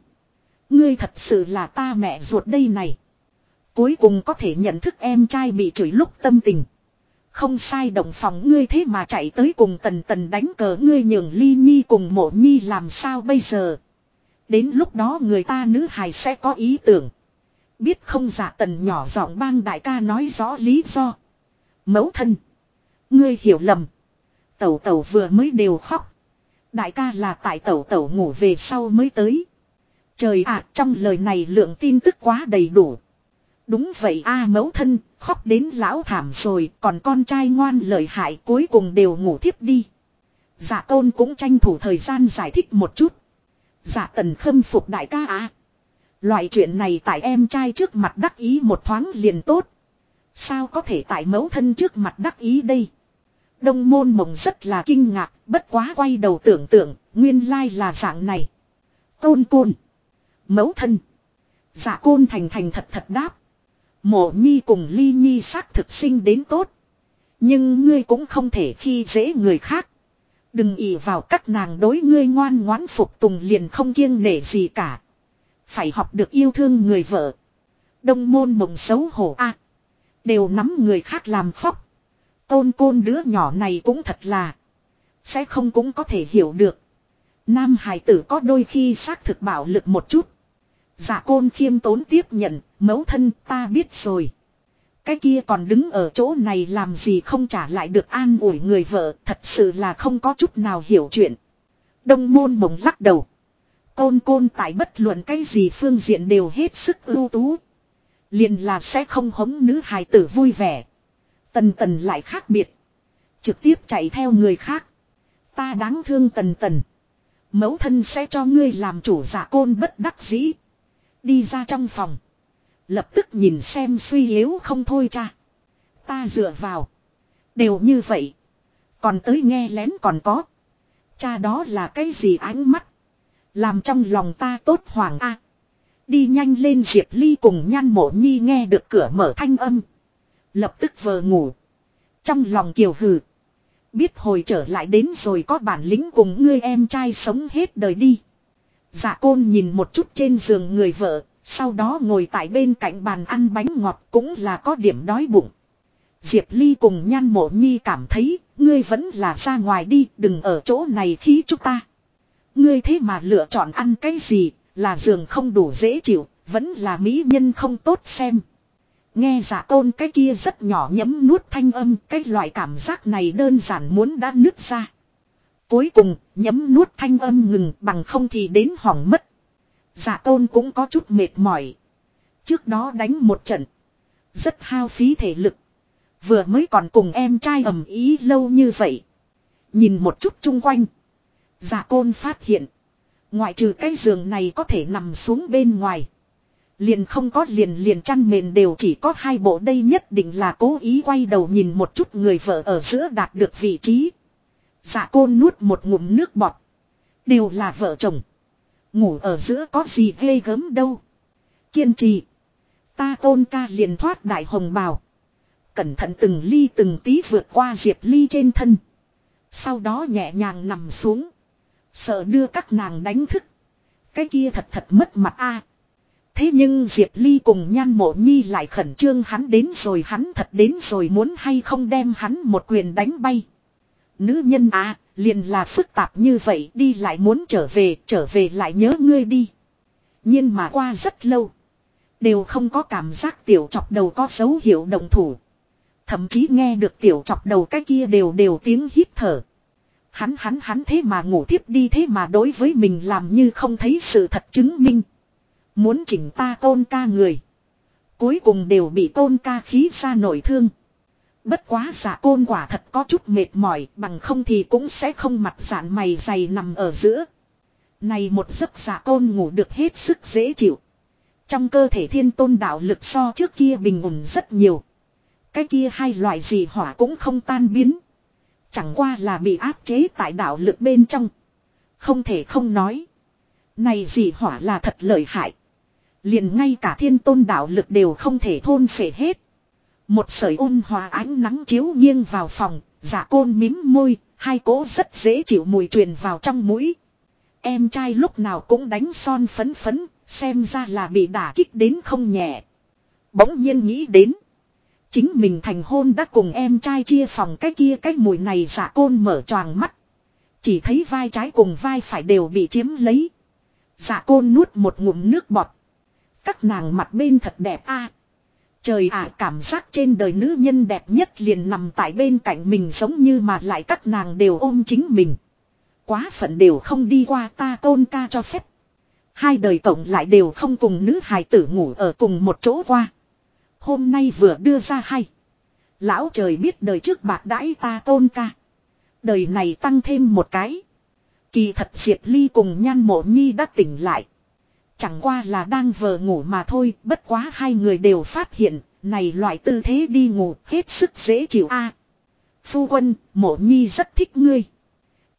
Ngươi thật sự là ta mẹ ruột đây này. Cuối cùng có thể nhận thức em trai bị chửi lúc tâm tình. Không sai động phòng ngươi thế mà chạy tới cùng tần tần đánh cờ ngươi nhường ly nhi cùng mộ nhi làm sao bây giờ. Đến lúc đó người ta nữ hài sẽ có ý tưởng. Biết không giả dạ tần nhỏ giọng bang đại ca nói rõ lý do. Mẫu thân. Ngươi hiểu lầm. Tẩu tẩu vừa mới đều khóc. Đại ca là tại tẩu tẩu ngủ về sau mới tới. Trời ạ, trong lời này lượng tin tức quá đầy đủ. Đúng vậy a mẫu thân, khóc đến lão thảm rồi, còn con trai ngoan lợi hại cuối cùng đều ngủ thiếp đi. giả tôn cũng tranh thủ thời gian giải thích một chút. giả tần khâm phục đại ca à. Loại chuyện này tại em trai trước mặt đắc ý một thoáng liền tốt. Sao có thể tại mẫu thân trước mặt đắc ý đây? Đông môn mộng rất là kinh ngạc, bất quá quay đầu tưởng tượng, nguyên lai là dạng này. Tôn côn. Mẫu thân. giả côn thành thành thật thật đáp. Mộ nhi cùng ly nhi xác thực sinh đến tốt. Nhưng ngươi cũng không thể khi dễ người khác. Đừng ỷ vào các nàng đối ngươi ngoan ngoãn phục tùng liền không kiêng nể gì cả. Phải học được yêu thương người vợ. Đông môn mộng xấu hổ a Đều nắm người khác làm khóc. Tôn côn đứa nhỏ này cũng thật là. Sẽ không cũng có thể hiểu được. Nam hải tử có đôi khi xác thực bạo lực một chút. Dạ côn khiêm tốn tiếp nhận, mẫu thân ta biết rồi. Cái kia còn đứng ở chỗ này làm gì không trả lại được an ủi người vợ, thật sự là không có chút nào hiểu chuyện. Đông môn mộng lắc đầu. Côn côn tại bất luận cái gì phương diện đều hết sức ưu tú. Liền là sẽ không hống nữ hài tử vui vẻ. Tần tần lại khác biệt. Trực tiếp chạy theo người khác. Ta đáng thương tần tần. Mẫu thân sẽ cho ngươi làm chủ giả côn bất đắc dĩ. Đi ra trong phòng. Lập tức nhìn xem suy yếu không thôi cha. Ta dựa vào. Đều như vậy. Còn tới nghe lén còn có. Cha đó là cái gì ánh mắt. Làm trong lòng ta tốt hoàng a. Đi nhanh lên Diệp Ly cùng nhan mộ nhi nghe được cửa mở thanh âm. Lập tức vờ ngủ. Trong lòng kiều hừ. Biết hồi trở lại đến rồi có bản lĩnh cùng ngươi em trai sống hết đời đi. Dạ côn nhìn một chút trên giường người vợ, sau đó ngồi tại bên cạnh bàn ăn bánh ngọt cũng là có điểm đói bụng. Diệp Ly cùng nhan mộ nhi cảm thấy, ngươi vẫn là ra ngoài đi, đừng ở chỗ này khí chúng ta. Ngươi thế mà lựa chọn ăn cái gì, là giường không đủ dễ chịu, vẫn là mỹ nhân không tốt xem. Nghe dạ giả tôn cái kia rất nhỏ nhấm nuốt thanh âm, cái loại cảm giác này đơn giản muốn đã nứt ra. Cuối cùng, nhấm nuốt thanh âm ngừng bằng không thì đến hỏng mất. Giả tôn cũng có chút mệt mỏi. Trước đó đánh một trận. Rất hao phí thể lực. Vừa mới còn cùng em trai ầm ý lâu như vậy. Nhìn một chút chung quanh. Dạ Giả côn phát hiện. Ngoại trừ cái giường này có thể nằm xuống bên ngoài. Liền không có liền liền chăn mền đều chỉ có hai bộ đây nhất định là cố ý quay đầu nhìn một chút người vợ ở giữa đạt được vị trí. Dạ côn nuốt một ngụm nước bọt. Đều là vợ chồng. Ngủ ở giữa có gì ghê gớm đâu. Kiên trì. Ta tôn ca liền thoát đại hồng bào. Cẩn thận từng ly từng tí vượt qua diệp ly trên thân. Sau đó nhẹ nhàng nằm xuống. Sợ đưa các nàng đánh thức. Cái kia thật thật mất mặt a. Thế nhưng Diệp Ly cùng nhan mộ nhi lại khẩn trương hắn đến rồi hắn thật đến rồi muốn hay không đem hắn một quyền đánh bay. Nữ nhân à, liền là phức tạp như vậy đi lại muốn trở về, trở về lại nhớ ngươi đi. Nhưng mà qua rất lâu. Đều không có cảm giác tiểu chọc đầu có dấu hiệu động thủ. Thậm chí nghe được tiểu chọc đầu cái kia đều đều tiếng hít thở. Hắn hắn hắn thế mà ngủ thiếp đi thế mà đối với mình làm như không thấy sự thật chứng minh. Muốn chỉnh ta tôn ca người. Cuối cùng đều bị tôn ca khí ra nổi thương. Bất quá giả côn quả thật có chút mệt mỏi, bằng không thì cũng sẽ không mặt giản mày dày nằm ở giữa. Này một giấc giả côn ngủ được hết sức dễ chịu. Trong cơ thể thiên tôn đạo lực so trước kia bình ổn rất nhiều. Cái kia hai loại gì hỏa cũng không tan biến. Chẳng qua là bị áp chế tại đạo lực bên trong. Không thể không nói. Này gì hỏa là thật lợi hại. Liền ngay cả thiên tôn đạo lực đều không thể thôn phệ hết. Một sợi ôn hòa ánh nắng chiếu nghiêng vào phòng, giả côn mím môi, hai cỗ rất dễ chịu mùi truyền vào trong mũi. Em trai lúc nào cũng đánh son phấn phấn, xem ra là bị đả kích đến không nhẹ. Bỗng nhiên nghĩ đến. Chính mình thành hôn đã cùng em trai chia phòng cái kia cái mùi này giả côn mở choàng mắt. Chỉ thấy vai trái cùng vai phải đều bị chiếm lấy. Giả côn nuốt một ngụm nước bọt. Các nàng mặt bên thật đẹp a. Trời ạ, cảm giác trên đời nữ nhân đẹp nhất liền nằm tại bên cạnh mình giống như mà lại các nàng đều ôm chính mình. Quá phận đều không đi qua ta tôn ca cho phép. Hai đời tổng lại đều không cùng nữ hài tử ngủ ở cùng một chỗ qua. Hôm nay vừa đưa ra hay. Lão trời biết đời trước bạc đãi ta tôn ca. Đời này tăng thêm một cái. Kỳ thật Diệp Ly cùng nhan mộ nhi đã tỉnh lại. Chẳng qua là đang vờ ngủ mà thôi, bất quá hai người đều phát hiện, này loại tư thế đi ngủ hết sức dễ chịu a. phu quân, mộ nhi rất thích ngươi.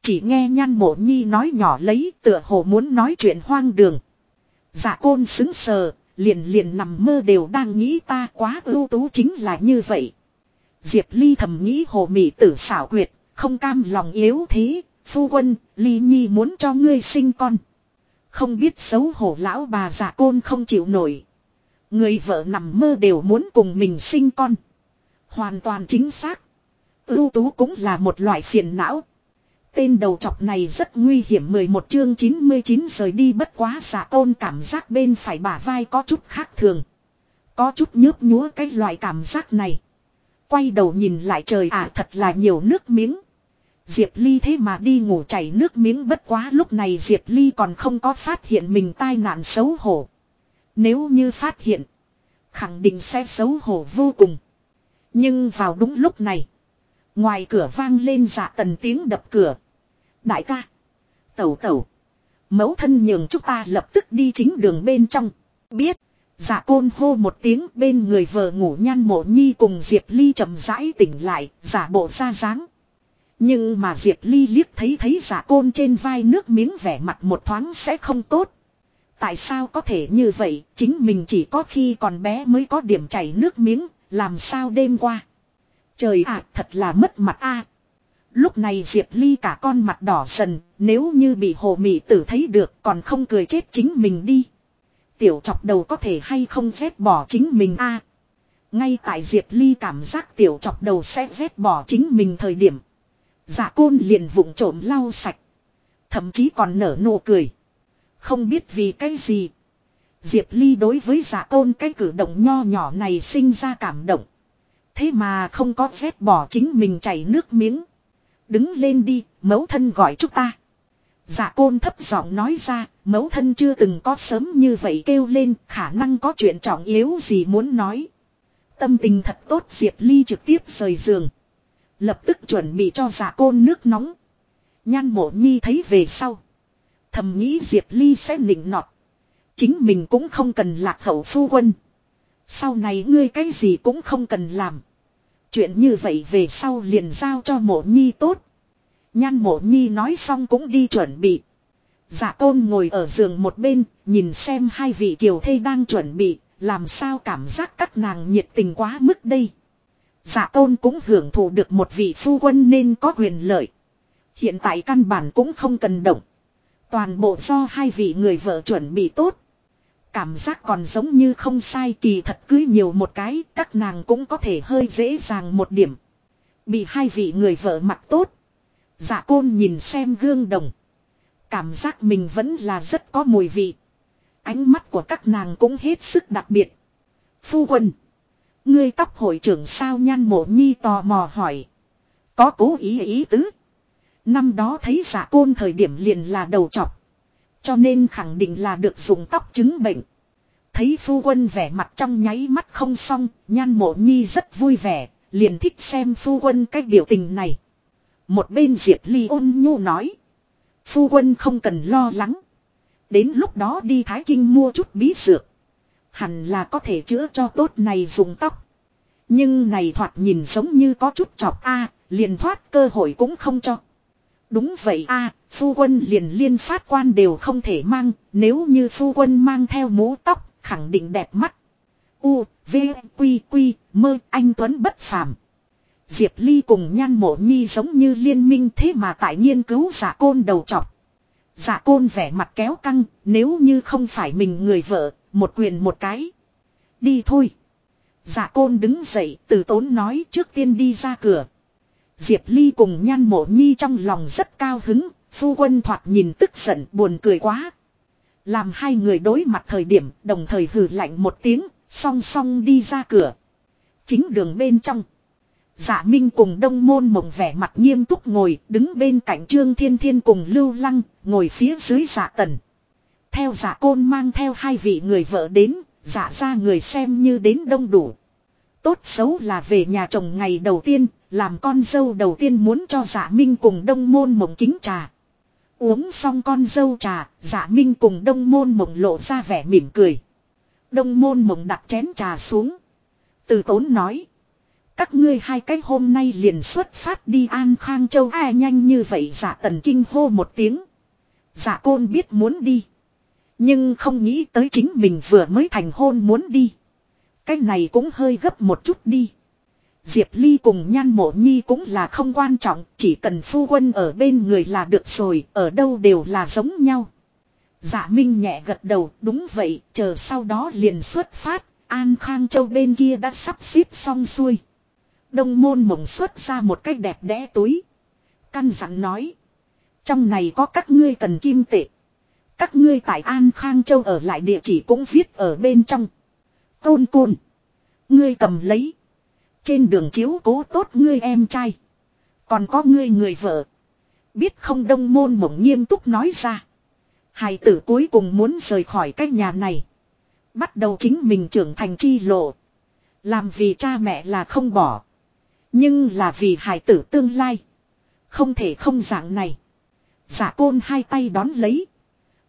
Chỉ nghe nhan mộ nhi nói nhỏ lấy tựa hồ muốn nói chuyện hoang đường. Dạ côn xứng sờ, liền liền nằm mơ đều đang nghĩ ta quá ưu tú chính là như vậy. Diệp Ly thầm nghĩ hồ mị tử xảo quyệt, không cam lòng yếu thế, phu quân, Ly Nhi muốn cho ngươi sinh con. Không biết xấu hổ lão bà giả côn không chịu nổi. Người vợ nằm mơ đều muốn cùng mình sinh con. Hoàn toàn chính xác. Ưu tú cũng là một loại phiền não. Tên đầu chọc này rất nguy hiểm 11 chương 99 rời đi bất quá giả côn cảm giác bên phải bả vai có chút khác thường. Có chút nhớp nhúa cái loại cảm giác này. Quay đầu nhìn lại trời ạ thật là nhiều nước miếng. Diệp Ly thế mà đi ngủ chảy nước miếng bất quá lúc này Diệp Ly còn không có phát hiện mình tai nạn xấu hổ. Nếu như phát hiện, khẳng định sẽ xấu hổ vô cùng. Nhưng vào đúng lúc này, ngoài cửa vang lên dạ tần tiếng đập cửa. Đại ca, tẩu tẩu, mẫu thân nhường chúng ta lập tức đi chính đường bên trong. Biết, dạ côn hô một tiếng bên người vợ ngủ nhan mộ nhi cùng Diệp Ly chậm rãi tỉnh lại, giả bộ ra dáng. Nhưng mà Diệp Ly liếc thấy thấy giả côn trên vai nước miếng vẻ mặt một thoáng sẽ không tốt. Tại sao có thể như vậy, chính mình chỉ có khi còn bé mới có điểm chảy nước miếng, làm sao đêm qua. Trời ạ, thật là mất mặt a. Lúc này Diệp Ly cả con mặt đỏ dần, nếu như bị hồ mị tử thấy được còn không cười chết chính mình đi. Tiểu chọc đầu có thể hay không dép bỏ chính mình a Ngay tại Diệp Ly cảm giác tiểu chọc đầu sẽ vét bỏ chính mình thời điểm. Giả côn liền vụng trộm lau sạch. Thậm chí còn nở nụ cười. Không biết vì cái gì. Diệp Ly đối với giả côn cái cử động nho nhỏ này sinh ra cảm động. Thế mà không có phép bỏ chính mình chảy nước miếng. Đứng lên đi, mẫu thân gọi chúng ta. Giả côn thấp giọng nói ra, mẫu thân chưa từng có sớm như vậy kêu lên, khả năng có chuyện trọng yếu gì muốn nói. Tâm tình thật tốt Diệp Ly trực tiếp rời giường. Lập tức chuẩn bị cho giả côn nước nóng. Nhan mộ nhi thấy về sau. Thầm nghĩ Diệp Ly sẽ nịnh nọt. Chính mình cũng không cần lạc hậu phu quân. Sau này ngươi cái gì cũng không cần làm. Chuyện như vậy về sau liền giao cho mộ nhi tốt. Nhan mộ nhi nói xong cũng đi chuẩn bị. Dạ giả tôn ngồi ở giường một bên, nhìn xem hai vị kiều thê đang chuẩn bị, làm sao cảm giác các nàng nhiệt tình quá mức đây. Giả tôn cũng hưởng thụ được một vị phu quân nên có quyền lợi. Hiện tại căn bản cũng không cần động. Toàn bộ do hai vị người vợ chuẩn bị tốt. Cảm giác còn giống như không sai kỳ thật cưới nhiều một cái, các nàng cũng có thể hơi dễ dàng một điểm. Bị hai vị người vợ mặt tốt. Dạ côn nhìn xem gương đồng. Cảm giác mình vẫn là rất có mùi vị. Ánh mắt của các nàng cũng hết sức đặc biệt. Phu quân. Ngươi tóc hội trưởng sao nhan mộ nhi tò mò hỏi. Có cố ý ý tứ. Năm đó thấy giả côn thời điểm liền là đầu chọc. Cho nên khẳng định là được dùng tóc chứng bệnh. Thấy phu quân vẻ mặt trong nháy mắt không xong, nhan mộ nhi rất vui vẻ, liền thích xem phu quân cách biểu tình này. Một bên Diệp Ly ôn nhu nói. Phu quân không cần lo lắng. Đến lúc đó đi Thái Kinh mua chút bí dược. Hẳn là có thể chữa cho tốt này dùng tóc. Nhưng này thoạt nhìn giống như có chút chọc a liền thoát cơ hội cũng không cho. Đúng vậy a phu quân liền liên phát quan đều không thể mang, nếu như phu quân mang theo mũ tóc, khẳng định đẹp mắt. U, V, Quy, Quy, mơ, anh Tuấn bất phàm. Diệp Ly cùng nhan mộ nhi giống như liên minh thế mà tại nghiên cứu giả côn đầu chọc Giả côn vẻ mặt kéo căng, nếu như không phải mình người vợ, một quyền một cái. Đi thôi. Giả côn đứng dậy, từ tốn nói trước tiên đi ra cửa. Diệp Ly cùng nhan mộ nhi trong lòng rất cao hứng, phu quân thoạt nhìn tức giận buồn cười quá. Làm hai người đối mặt thời điểm đồng thời hừ lạnh một tiếng, song song đi ra cửa. Chính đường bên trong. giả Minh cùng đông môn mộng vẻ mặt nghiêm túc ngồi, đứng bên cạnh Trương Thiên Thiên cùng Lưu Lăng, ngồi phía dưới giả tần theo giả côn mang theo hai vị người vợ đến, giả ra người xem như đến đông đủ. Tốt xấu là về nhà chồng ngày đầu tiên, làm con dâu đầu tiên muốn cho giả minh cùng đông môn mộng kính trà. Uống xong con dâu trà, giả minh cùng đông môn mộng lộ ra vẻ mỉm cười. Đông môn mộng đặt chén trà xuống. Từ tốn nói. Các ngươi hai cách hôm nay liền xuất phát đi An Khang Châu ai nhanh như vậy giả tần kinh hô một tiếng. Giả côn biết muốn đi. Nhưng không nghĩ tới chính mình vừa mới thành hôn muốn đi. Cái này cũng hơi gấp một chút đi. Diệp Ly cùng nhan mộ nhi cũng là không quan trọng, chỉ cần phu quân ở bên người là được rồi, ở đâu đều là giống nhau. Dạ Minh nhẹ gật đầu, đúng vậy, chờ sau đó liền xuất phát, An Khang Châu bên kia đã sắp xếp xong xuôi. Đông môn mộng xuất ra một cái đẹp đẽ túi. Căn dặn nói. Trong này có các ngươi cần kim tệ. Các ngươi tại An Khang Châu ở lại địa chỉ cũng viết ở bên trong. Tôn côn. Ngươi cầm lấy. Trên đường chiếu cố tốt ngươi em trai. Còn có ngươi người vợ. Biết không đông môn mộng nghiêm túc nói ra. Hài tử cuối cùng muốn rời khỏi cái nhà này. Bắt đầu chính mình trưởng thành chi lộ. Làm vì cha mẹ là không bỏ. Nhưng là vì hài tử tương lai. Không thể không dạng này. Giả côn hai tay đón lấy.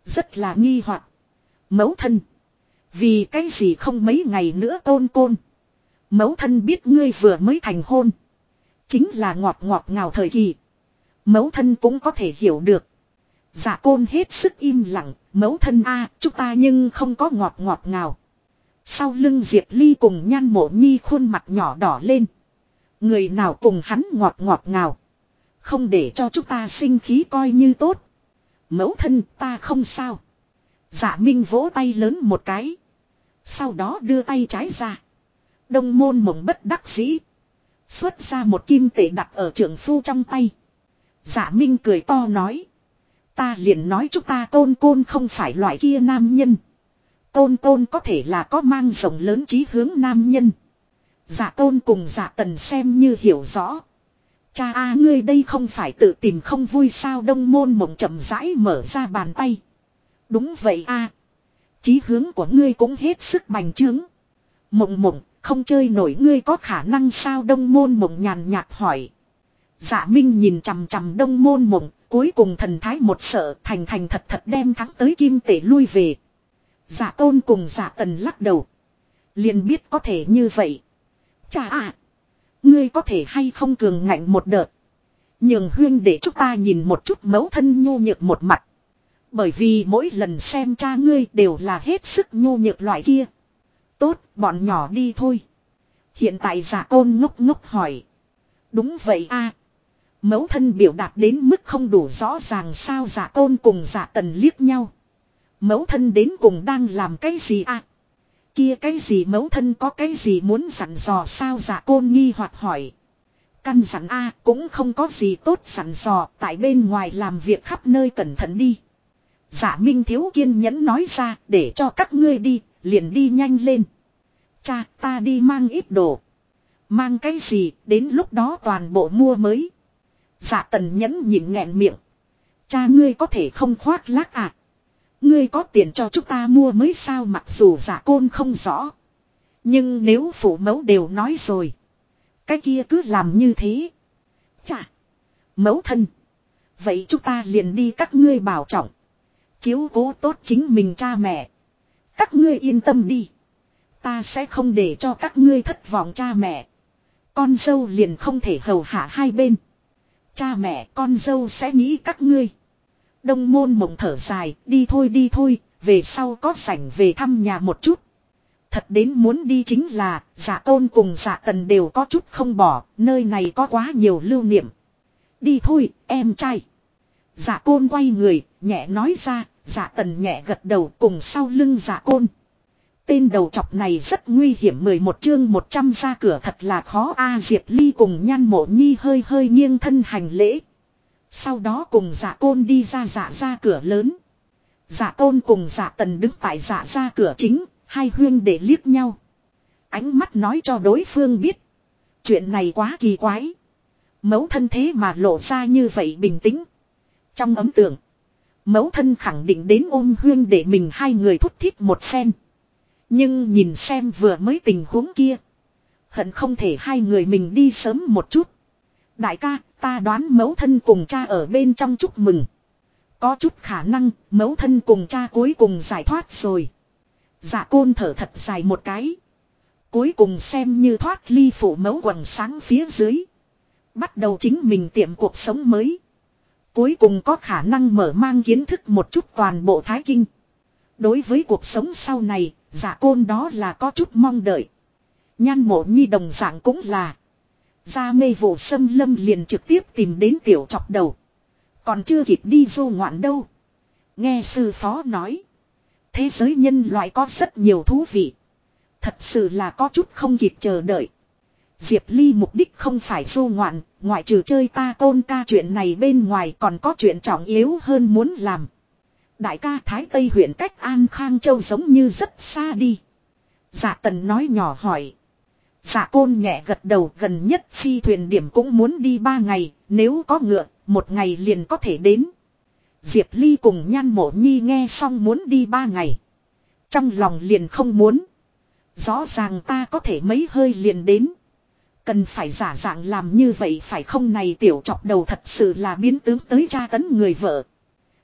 Rất là nghi hoặc Mẫu thân. Vì cái gì không mấy ngày nữa tôn côn. Mẫu thân biết ngươi vừa mới thành hôn. Chính là ngọt ngọt ngào thời kỳ. Mẫu thân cũng có thể hiểu được. Giả côn hết sức im lặng, mẫu thân a chúng ta nhưng không có ngọt ngọt ngào. Sau lưng Diệp Ly cùng nhan mộ nhi khuôn mặt nhỏ đỏ lên. Người nào cùng hắn ngọt ngọt ngào. Không để cho chúng ta sinh khí coi như tốt. Mẫu thân ta không sao. Dạ Minh vỗ tay lớn một cái. Sau đó đưa tay trái ra. Đông môn mộng bất đắc dĩ. Xuất ra một kim tệ đặt ở trưởng phu trong tay. Dạ Minh cười to nói. Ta liền nói chúng ta tôn côn không phải loại kia nam nhân. Tôn tôn có thể là có mang rộng lớn trí hướng nam nhân. Dạ tôn cùng Dạ tần xem như hiểu rõ. Cha a ngươi đây không phải tự tìm không vui sao đông môn mộng chậm rãi mở ra bàn tay. Đúng vậy a Chí hướng của ngươi cũng hết sức bành trướng. Mộng mộng, không chơi nổi ngươi có khả năng sao đông môn mộng nhàn nhạt hỏi. Dạ Minh nhìn chằm chằm đông môn mộng, cuối cùng thần thái một sợ thành thành thật thật đem thắng tới kim tể lui về. Dạ tôn cùng dạ tần lắc đầu. Liền biết có thể như vậy. Chà à! Ngươi có thể hay không cường ngạnh một đợt. Nhường huyên để chúng ta nhìn một chút mẫu thân nhu nhược một mặt. Bởi vì mỗi lần xem cha ngươi đều là hết sức nhu nhược loại kia. Tốt, bọn nhỏ đi thôi. Hiện tại giả côn ngốc ngốc hỏi. Đúng vậy a Mẫu thân biểu đạt đến mức không đủ rõ ràng sao giả côn cùng giả tần liếc nhau. Mẫu thân đến cùng đang làm cái gì a Kia cái gì mẫu thân có cái gì muốn dặn dò sao giả côn nghi hoặc hỏi. Căn dặn a cũng không có gì tốt dặn dò tại bên ngoài làm việc khắp nơi cẩn thận đi. Giả Minh thiếu kiên nhẫn nói ra để cho các ngươi đi, liền đi nhanh lên. Cha, ta đi mang ít đồ. Mang cái gì, đến lúc đó toàn bộ mua mới. Giả tần nhẫn nhịn nghẹn miệng. Cha ngươi có thể không khoác lác à. Ngươi có tiền cho chúng ta mua mới sao mặc dù giả côn không rõ. Nhưng nếu phụ mẫu đều nói rồi. Cái kia cứ làm như thế. Chà. Mẫu thân. Vậy chúng ta liền đi các ngươi bảo trọng. Chiếu cố tốt chính mình cha mẹ. Các ngươi yên tâm đi. Ta sẽ không để cho các ngươi thất vọng cha mẹ. Con dâu liền không thể hầu hạ hai bên. Cha mẹ, con dâu sẽ nghĩ các ngươi. Đông môn mộng thở dài, đi thôi đi thôi, về sau có sảnh về thăm nhà một chút. Thật đến muốn đi chính là, giả tôn cùng giả tần đều có chút không bỏ, nơi này có quá nhiều lưu niệm. Đi thôi, em trai. Giả côn quay người, nhẹ nói ra, giả tần nhẹ gật đầu cùng sau lưng giả côn. Tên đầu chọc này rất nguy hiểm 11 chương 100 ra cửa thật là khó a Diệp Ly cùng nhan mộ nhi hơi hơi nghiêng thân hành lễ. Sau đó cùng dạ côn đi ra dạ ra cửa lớn. dạ côn cùng dạ tần đứng tại dạ ra cửa chính, hai huyên để liếc nhau. Ánh mắt nói cho đối phương biết. Chuyện này quá kỳ quái. Mấu thân thế mà lộ ra như vậy bình tĩnh. Trong ấm tượng. Mẫu thân khẳng định đến ôm huyên để mình hai người thúc thiết một phen. Nhưng nhìn xem vừa mới tình huống kia. Hận không thể hai người mình đi sớm một chút. Đại ca, ta đoán mẫu thân cùng cha ở bên trong chúc mừng. Có chút khả năng, mẫu thân cùng cha cuối cùng giải thoát rồi. Dạ côn thở thật dài một cái. Cuối cùng xem như thoát ly phủ mẫu quần sáng phía dưới. Bắt đầu chính mình tiệm cuộc sống mới. Cuối cùng có khả năng mở mang kiến thức một chút toàn bộ Thái Kinh. Đối với cuộc sống sau này, giả côn đó là có chút mong đợi. Nhan mộ nhi đồng dạng cũng là. Ra mê vụ xâm lâm liền trực tiếp tìm đến tiểu chọc đầu. Còn chưa kịp đi du ngoạn đâu. Nghe sư phó nói. Thế giới nhân loại có rất nhiều thú vị. Thật sự là có chút không kịp chờ đợi. Diệp Ly mục đích không phải du ngoạn, ngoại trừ chơi ta tôn ca chuyện này bên ngoài còn có chuyện trọng yếu hơn muốn làm. Đại ca Thái Tây huyện cách An Khang Châu giống như rất xa đi. Dạ tần nói nhỏ hỏi. Dạ côn nhẹ gật đầu gần nhất phi thuyền điểm cũng muốn đi ba ngày, nếu có ngựa, một ngày liền có thể đến. Diệp Ly cùng nhan mộ nhi nghe xong muốn đi ba ngày. Trong lòng liền không muốn. Rõ ràng ta có thể mấy hơi liền đến. Cần phải giả dạng làm như vậy phải không này tiểu chọc đầu thật sự là biến tướng tới tra tấn người vợ.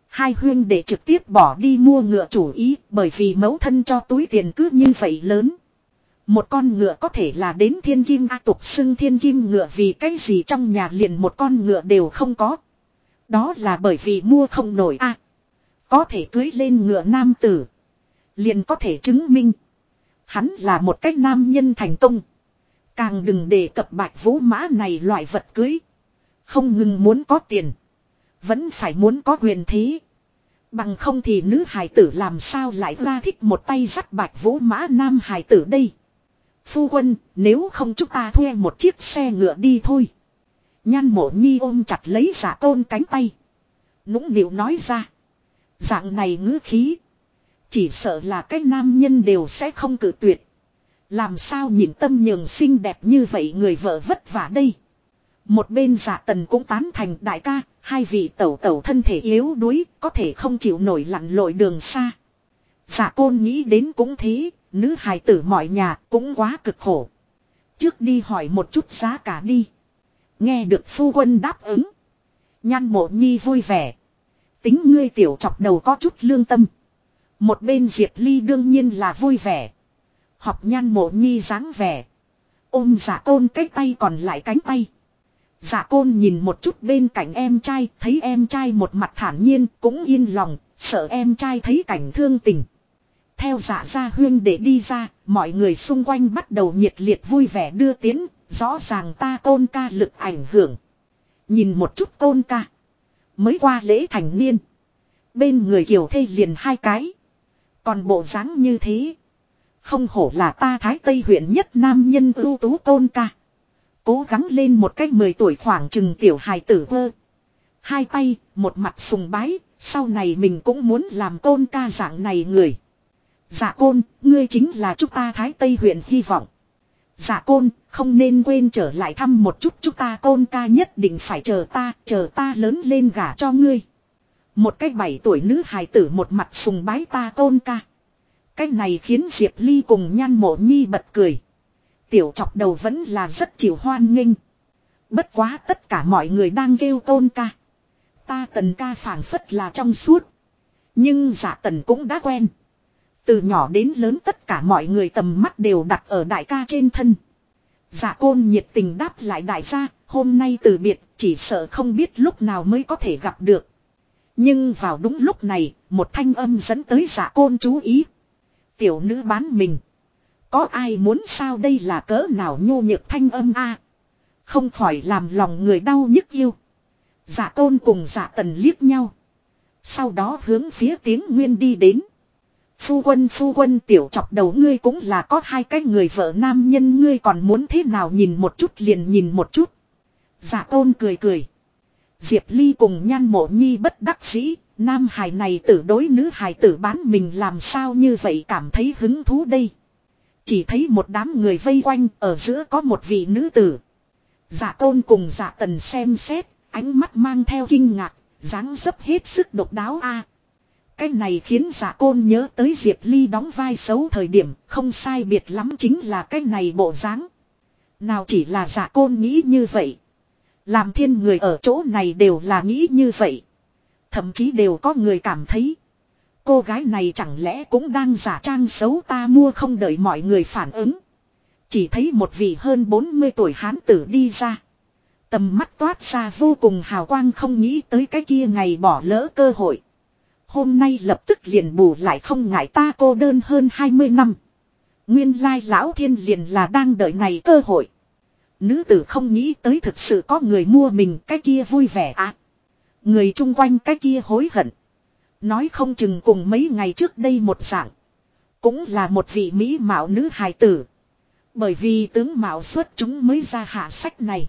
Hai huyên để trực tiếp bỏ đi mua ngựa chủ ý bởi vì mẫu thân cho túi tiền cứ như vậy lớn. Một con ngựa có thể là đến thiên kim A tục xưng thiên kim ngựa vì cái gì trong nhà liền một con ngựa đều không có. Đó là bởi vì mua không nổi A. có thể cưới lên ngựa nam tử. Liền có thể chứng minh. Hắn là một cách nam nhân thành công. Càng đừng đề cập bạch vũ mã này loại vật cưới. Không ngừng muốn có tiền. Vẫn phải muốn có quyền thế. Bằng không thì nữ hài tử làm sao lại ra thích một tay dắt bạch vũ mã nam hài tử đây. Phu quân, nếu không chúng ta thuê một chiếc xe ngựa đi thôi. Nhan mộ nhi ôm chặt lấy giả tôn cánh tay. Nũng nịu nói ra. Dạng này ngữ khí. Chỉ sợ là cái nam nhân đều sẽ không cử tuyệt. Làm sao nhìn tâm nhường xinh đẹp như vậy người vợ vất vả đây. Một bên giả tần cũng tán thành đại ca, hai vị tẩu tẩu thân thể yếu đuối, có thể không chịu nổi lặn lội đường xa. Giả côn nghĩ đến cũng thế, nữ hài tử mọi nhà cũng quá cực khổ. Trước đi hỏi một chút giá cả đi. Nghe được phu quân đáp ứng. Nhan mộ nhi vui vẻ. Tính ngươi tiểu chọc đầu có chút lương tâm. Một bên Diệp Ly đương nhiên là vui vẻ. Học nhan mộ nhi dáng vẻ. Ôm giả côn cái tay còn lại cánh tay. Giả côn nhìn một chút bên cạnh em trai, thấy em trai một mặt thản nhiên, cũng yên lòng, sợ em trai thấy cảnh thương tình. Theo dạ gia huyên để đi ra, mọi người xung quanh bắt đầu nhiệt liệt vui vẻ đưa tiến, rõ ràng ta côn ca lực ảnh hưởng. Nhìn một chút côn ca. Mới qua lễ thành niên. Bên người kiều thê liền hai cái. Còn bộ dáng như thế. Không hổ là ta thái tây huyện nhất nam nhân ưu tú côn ca. Cố gắng lên một cách 10 tuổi khoảng chừng tiểu hài tử vơ. Hai tay, một mặt sùng bái, sau này mình cũng muốn làm côn ca dạng này người. Dạ côn, ngươi chính là chúng ta Thái Tây huyện hy vọng. Dạ côn, không nên quên trở lại thăm một chút chúng ta côn ca nhất định phải chờ ta, chờ ta lớn lên gả cho ngươi. Một cách bảy tuổi nữ hài tử một mặt sùng bái ta côn ca. Cái này khiến Diệp Ly cùng nhan mộ nhi bật cười. Tiểu chọc đầu vẫn là rất chịu hoan nghênh. Bất quá tất cả mọi người đang kêu tôn ca. Ta tần ca phảng phất là trong suốt. Nhưng giả tần cũng đã quen. Từ nhỏ đến lớn tất cả mọi người tầm mắt đều đặt ở đại ca trên thân. Giả côn nhiệt tình đáp lại đại gia, hôm nay từ biệt, chỉ sợ không biết lúc nào mới có thể gặp được. Nhưng vào đúng lúc này, một thanh âm dẫn tới giả côn chú ý. Tiểu nữ bán mình. Có ai muốn sao đây là cỡ nào nhô nhược thanh âm a Không khỏi làm lòng người đau nhức yêu. Dạ giả tôn cùng giả tần liếc nhau. Sau đó hướng phía tiếng nguyên đi đến. Phu quân phu quân tiểu chọc đầu ngươi cũng là có hai cái người vợ nam nhân ngươi còn muốn thế nào nhìn một chút liền nhìn một chút. Giả tôn cười cười. Diệp Ly cùng nhan mộ nhi bất đắc dĩ, nam hài này tử đối nữ hài tử bán mình làm sao như vậy cảm thấy hứng thú đây. Chỉ thấy một đám người vây quanh ở giữa có một vị nữ tử. Dạ tôn cùng dạ tần xem xét, ánh mắt mang theo kinh ngạc, dáng dấp hết sức độc đáo a cái này khiến giả côn nhớ tới Diệp Ly đóng vai xấu thời điểm, không sai biệt lắm chính là cái này bộ dáng. Nào chỉ là giả côn nghĩ như vậy. Làm thiên người ở chỗ này đều là nghĩ như vậy. Thậm chí đều có người cảm thấy. Cô gái này chẳng lẽ cũng đang giả trang xấu ta mua không đợi mọi người phản ứng. Chỉ thấy một vị hơn 40 tuổi hán tử đi ra. Tầm mắt toát ra vô cùng hào quang không nghĩ tới cái kia ngày bỏ lỡ cơ hội. Hôm nay lập tức liền bù lại không ngại ta cô đơn hơn 20 năm. Nguyên lai lão thiên liền là đang đợi này cơ hội. Nữ tử không nghĩ tới thực sự có người mua mình cái kia vui vẻ ạ. À, người chung quanh cái kia hối hận. Nói không chừng cùng mấy ngày trước đây một dạng. Cũng là một vị mỹ mạo nữ hài tử. Bởi vì tướng mạo xuất chúng mới ra hạ sách này.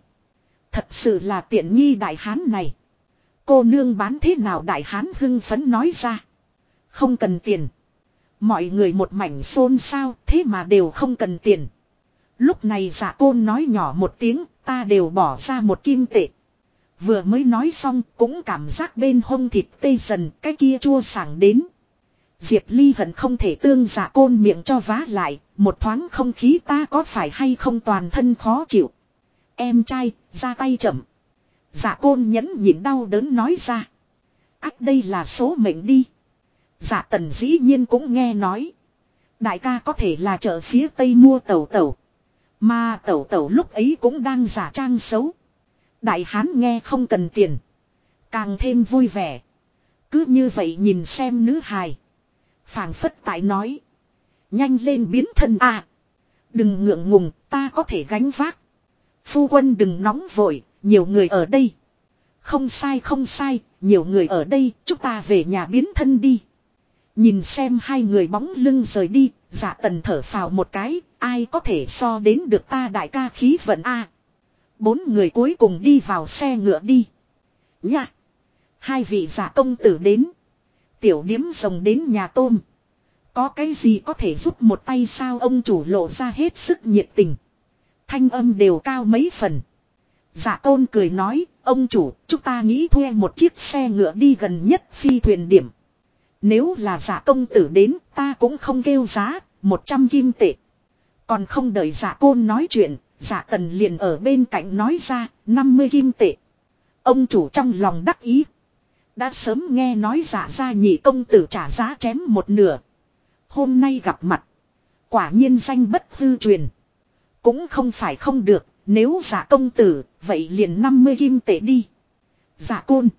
Thật sự là tiện nghi đại hán này. Cô nương bán thế nào đại hán hưng phấn nói ra. Không cần tiền. Mọi người một mảnh xôn xao thế mà đều không cần tiền. Lúc này giả côn nói nhỏ một tiếng ta đều bỏ ra một kim tệ. Vừa mới nói xong cũng cảm giác bên hông thịt tê dần cái kia chua sảng đến. Diệp Ly hận không thể tương giả côn miệng cho vá lại, một thoáng không khí ta có phải hay không toàn thân khó chịu. Em trai, ra tay chậm. Giả côn nhẫn nhịn đau đớn nói ra. Ác đây là số mệnh đi. Giả tần dĩ nhiên cũng nghe nói. Đại ca có thể là chợ phía tây mua tàu tàu. Mà tẩu tẩu lúc ấy cũng đang giả trang xấu. Đại hán nghe không cần tiền. Càng thêm vui vẻ. Cứ như vậy nhìn xem nữ hài. phảng phất tại nói. Nhanh lên biến thân à. Đừng ngượng ngùng ta có thể gánh vác. Phu quân đừng nóng vội, nhiều người ở đây. Không sai không sai, nhiều người ở đây, chúng ta về nhà biến thân đi. Nhìn xem hai người bóng lưng rời đi, giả tần thở phào một cái, ai có thể so đến được ta đại ca khí vận a Bốn người cuối cùng đi vào xe ngựa đi. Nha! Hai vị giả công tử đến. Tiểu điếm rồng đến nhà tôm. Có cái gì có thể giúp một tay sao ông chủ lộ ra hết sức nhiệt tình. Thanh âm đều cao mấy phần. Dạ tôn cười nói, ông chủ, chúng ta nghĩ thuê một chiếc xe ngựa đi gần nhất phi thuyền điểm. Nếu là giả công tử đến, ta cũng không kêu giá, 100 kim tệ. Còn không đợi giả côn nói chuyện, giả tần liền ở bên cạnh nói ra, 50 kim tệ. Ông chủ trong lòng đắc ý. Đã sớm nghe nói giả ra nhị công tử trả giá chém một nửa. Hôm nay gặp mặt. Quả nhiên danh bất hư truyền. Cũng không phải không được, nếu giả công tử, vậy liền 50 kim tệ đi. Giả côn.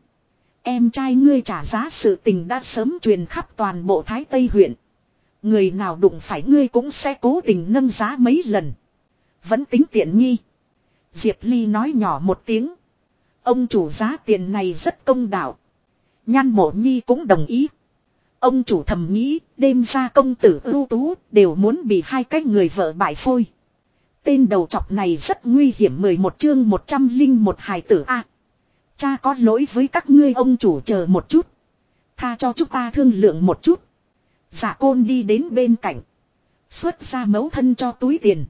Em trai ngươi trả giá sự tình đã sớm truyền khắp toàn bộ Thái Tây huyện. Người nào đụng phải ngươi cũng sẽ cố tình nâng giá mấy lần. Vẫn tính tiện nghi. Diệp Ly nói nhỏ một tiếng. Ông chủ giá tiền này rất công đạo. Nhan mộ nhi cũng đồng ý. Ông chủ thầm nghĩ, đêm ra công tử ưu tú, đều muốn bị hai cái người vợ bại phôi. Tên đầu chọc này rất nguy hiểm 11 chương 101 hài tử A. cha có lỗi với các ngươi ông chủ chờ một chút. Tha cho chúng ta thương lượng một chút. Giả côn đi đến bên cạnh. Xuất ra mấu thân cho túi tiền.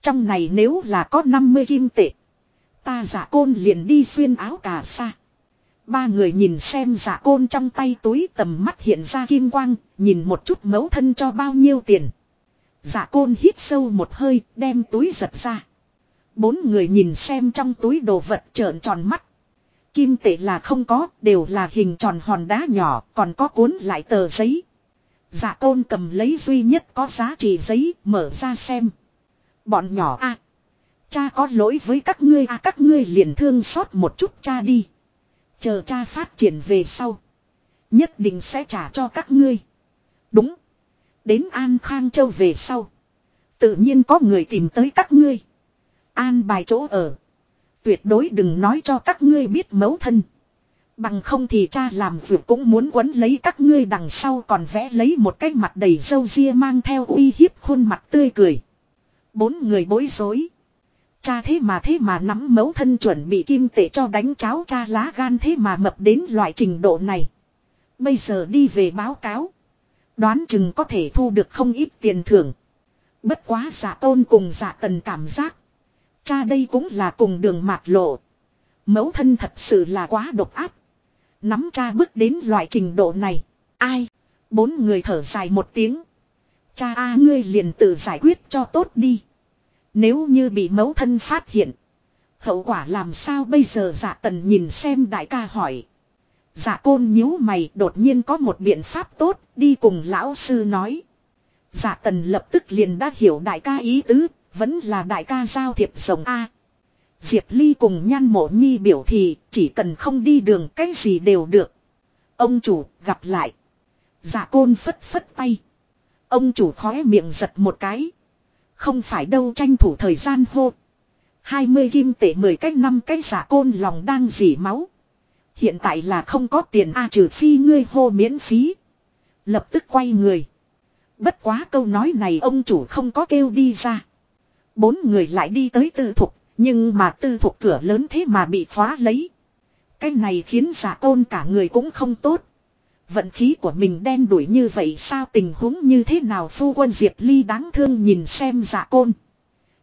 Trong này nếu là có 50 kim tệ. Ta giả côn liền đi xuyên áo cà sa. Ba người nhìn xem giả côn trong tay túi tầm mắt hiện ra kim quang, nhìn một chút mấu thân cho bao nhiêu tiền dạ côn hít sâu một hơi, đem túi giật ra. Bốn người nhìn xem trong túi đồ vật trợn tròn mắt. Kim tệ là không có, đều là hình tròn hòn đá nhỏ, còn có cuốn lại tờ giấy. dạ côn cầm lấy duy nhất có giá trị giấy, mở ra xem. Bọn nhỏ a Cha có lỗi với các ngươi a các ngươi liền thương xót một chút cha đi. Chờ cha phát triển về sau. Nhất định sẽ trả cho các ngươi. Đúng. Đến An Khang Châu về sau. Tự nhiên có người tìm tới các ngươi. An bài chỗ ở. Tuyệt đối đừng nói cho các ngươi biết mấu thân. Bằng không thì cha làm việc cũng muốn quấn lấy các ngươi đằng sau còn vẽ lấy một cái mặt đầy râu ria mang theo uy hiếp khuôn mặt tươi cười. Bốn người bối rối. Cha thế mà thế mà nắm mấu thân chuẩn bị kim tệ cho đánh cháo cha lá gan thế mà mập đến loại trình độ này. Bây giờ đi về báo cáo. Đoán chừng có thể thu được không ít tiền thưởng. Bất quá giả tôn cùng giả tần cảm giác. Cha đây cũng là cùng đường mạt lộ. Mẫu thân thật sự là quá độc áp. Nắm cha bước đến loại trình độ này. Ai? Bốn người thở dài một tiếng. Cha a, ngươi liền tự giải quyết cho tốt đi. Nếu như bị mẫu thân phát hiện. Hậu quả làm sao bây giờ giả tần nhìn xem đại ca hỏi. Dạ côn nhíu mày đột nhiên có một biện pháp tốt đi cùng lão sư nói. Dạ tần lập tức liền đã hiểu đại ca ý tứ, vẫn là đại ca giao thiệp rồng A. Diệp Ly cùng nhan mộ nhi biểu thị chỉ cần không đi đường cái gì đều được. Ông chủ gặp lại. Dạ côn phất phất tay. Ông chủ khóe miệng giật một cái. Không phải đâu tranh thủ thời gian hô. 20 kim tệ 10 cách năm cái giả côn lòng đang dỉ máu. Hiện tại là không có tiền a trừ phi ngươi hô miễn phí. Lập tức quay người. Bất quá câu nói này ông chủ không có kêu đi ra. Bốn người lại đi tới tư thục. Nhưng mà tư thục cửa lớn thế mà bị khóa lấy. Cái này khiến giả côn cả người cũng không tốt. Vận khí của mình đen đuổi như vậy sao tình huống như thế nào phu quân Diệp Ly đáng thương nhìn xem giả côn.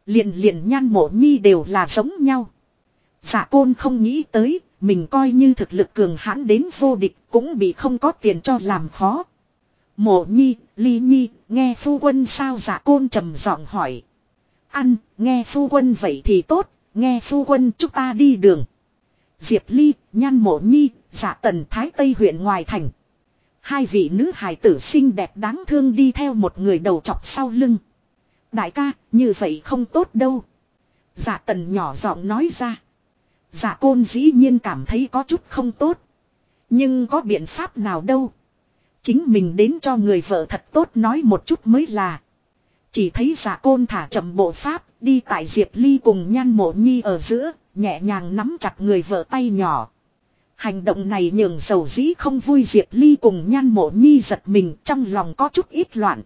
Liền liền nhan mộ nhi đều là giống nhau. Giả côn không nghĩ tới, mình coi như thực lực cường hãn đến vô địch cũng bị không có tiền cho làm khó. Mộ nhi, ly nhi, nghe phu quân sao giả côn trầm giọng hỏi. Ăn, nghe phu quân vậy thì tốt, nghe phu quân chúng ta đi đường. Diệp ly, nhan mộ nhi, giả tần thái tây huyện ngoài thành. Hai vị nữ hài tử xinh đẹp đáng thương đi theo một người đầu chọc sau lưng. Đại ca, như vậy không tốt đâu. giả tần nhỏ giọng nói ra. Dạ côn dĩ nhiên cảm thấy có chút không tốt. Nhưng có biện pháp nào đâu. Chính mình đến cho người vợ thật tốt nói một chút mới là. Chỉ thấy giả côn thả chậm bộ pháp, đi tại Diệp Ly cùng nhan mộ nhi ở giữa, nhẹ nhàng nắm chặt người vợ tay nhỏ. Hành động này nhường dầu dĩ không vui Diệp Ly cùng nhan mộ nhi giật mình trong lòng có chút ít loạn.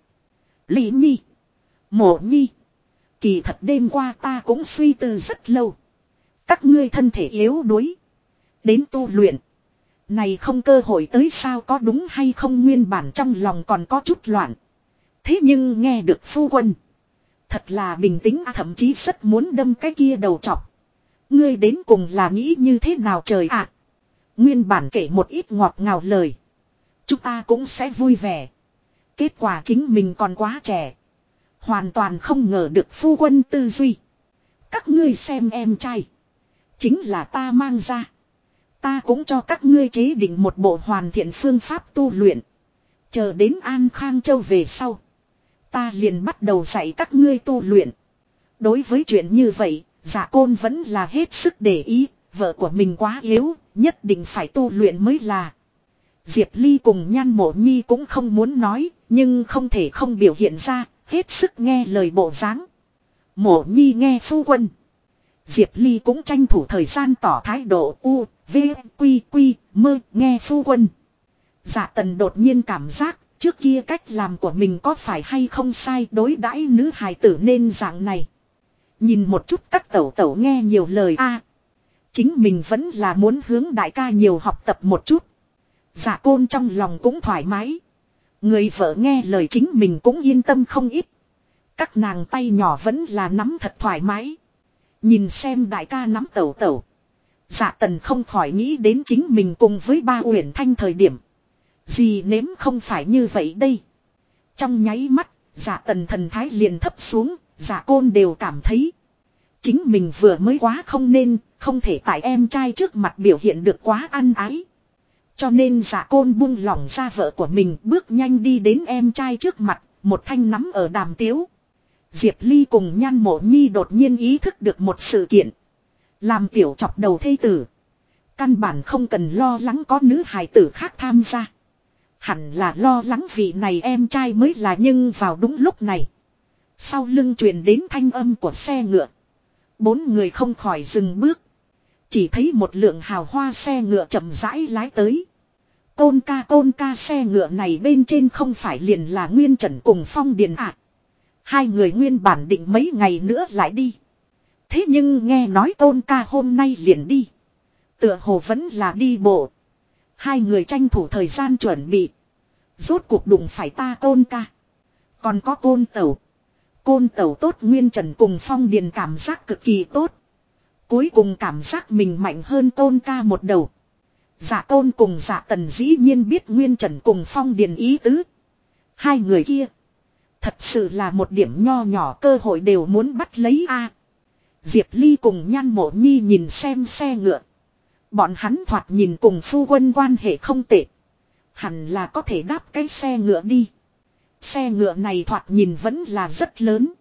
Ly nhi. Mộ nhi. Kỳ thật đêm qua ta cũng suy tư rất lâu. Các ngươi thân thể yếu đuối. Đến tu luyện. Này không cơ hội tới sao có đúng hay không nguyên bản trong lòng còn có chút loạn. Thế nhưng nghe được phu quân. Thật là bình tĩnh à, thậm chí rất muốn đâm cái kia đầu chọc. Ngươi đến cùng là nghĩ như thế nào trời ạ. À, nguyên bản kể một ít ngọt ngào lời. Chúng ta cũng sẽ vui vẻ. Kết quả chính mình còn quá trẻ. Hoàn toàn không ngờ được phu quân tư duy. Các ngươi xem em trai. Chính là ta mang ra. Ta cũng cho các ngươi chế định một bộ hoàn thiện phương pháp tu luyện. Chờ đến An Khang Châu về sau. Ta liền bắt đầu dạy các ngươi tu luyện. Đối với chuyện như vậy, giả côn vẫn là hết sức để ý, vợ của mình quá yếu, nhất định phải tu luyện mới là. Diệp Ly cùng Nhan Mộ Nhi cũng không muốn nói, nhưng không thể không biểu hiện ra, hết sức nghe lời bộ dáng. Mộ Nhi nghe phu quân. Diệp Ly cũng tranh thủ thời gian tỏ thái độ u, v, quy, quy, mơ, nghe phu quân. Dạ tần đột nhiên cảm giác, trước kia cách làm của mình có phải hay không sai đối đãi nữ hài tử nên dạng này. Nhìn một chút các tẩu tẩu nghe nhiều lời a Chính mình vẫn là muốn hướng đại ca nhiều học tập một chút. Dạ côn trong lòng cũng thoải mái. Người vợ nghe lời chính mình cũng yên tâm không ít. Các nàng tay nhỏ vẫn là nắm thật thoải mái. Nhìn xem đại ca nắm tẩu tẩu. Dạ tần không khỏi nghĩ đến chính mình cùng với ba uyển thanh thời điểm. Gì nếm không phải như vậy đây. Trong nháy mắt, dạ tần thần thái liền thấp xuống, dạ côn đều cảm thấy. Chính mình vừa mới quá không nên, không thể tại em trai trước mặt biểu hiện được quá ăn ái. Cho nên giả côn buông lỏng ra vợ của mình bước nhanh đi đến em trai trước mặt, một thanh nắm ở đàm tiếu. Diệp Ly cùng nhan mộ nhi đột nhiên ý thức được một sự kiện. Làm tiểu chọc đầu thây tử. Căn bản không cần lo lắng có nữ hài tử khác tham gia. Hẳn là lo lắng vị này em trai mới là nhưng vào đúng lúc này. Sau lưng truyền đến thanh âm của xe ngựa. Bốn người không khỏi dừng bước. Chỉ thấy một lượng hào hoa xe ngựa chậm rãi lái tới. Côn ca côn ca xe ngựa này bên trên không phải liền là Nguyên Trần cùng Phong Điền ạ. À. Hai người nguyên bản định mấy ngày nữa lại đi. Thế nhưng nghe nói tôn ca hôm nay liền đi. Tựa hồ vẫn là đi bộ. Hai người tranh thủ thời gian chuẩn bị. Rốt cuộc đụng phải ta tôn ca. Còn có côn tẩu. Côn tẩu tốt nguyên trần cùng phong điền cảm giác cực kỳ tốt. Cuối cùng cảm giác mình mạnh hơn tôn ca một đầu. giả tôn cùng giả tần dĩ nhiên biết Nguyên Trần cùng Phong Điền ý tứ. Hai người kia. Thật sự là một điểm nho nhỏ cơ hội đều muốn bắt lấy a. Diệp Ly cùng nhan mộ nhi nhìn xem xe ngựa. Bọn hắn thoạt nhìn cùng phu quân quan hệ không tệ. Hẳn là có thể đáp cái xe ngựa đi. Xe ngựa này thoạt nhìn vẫn là rất lớn.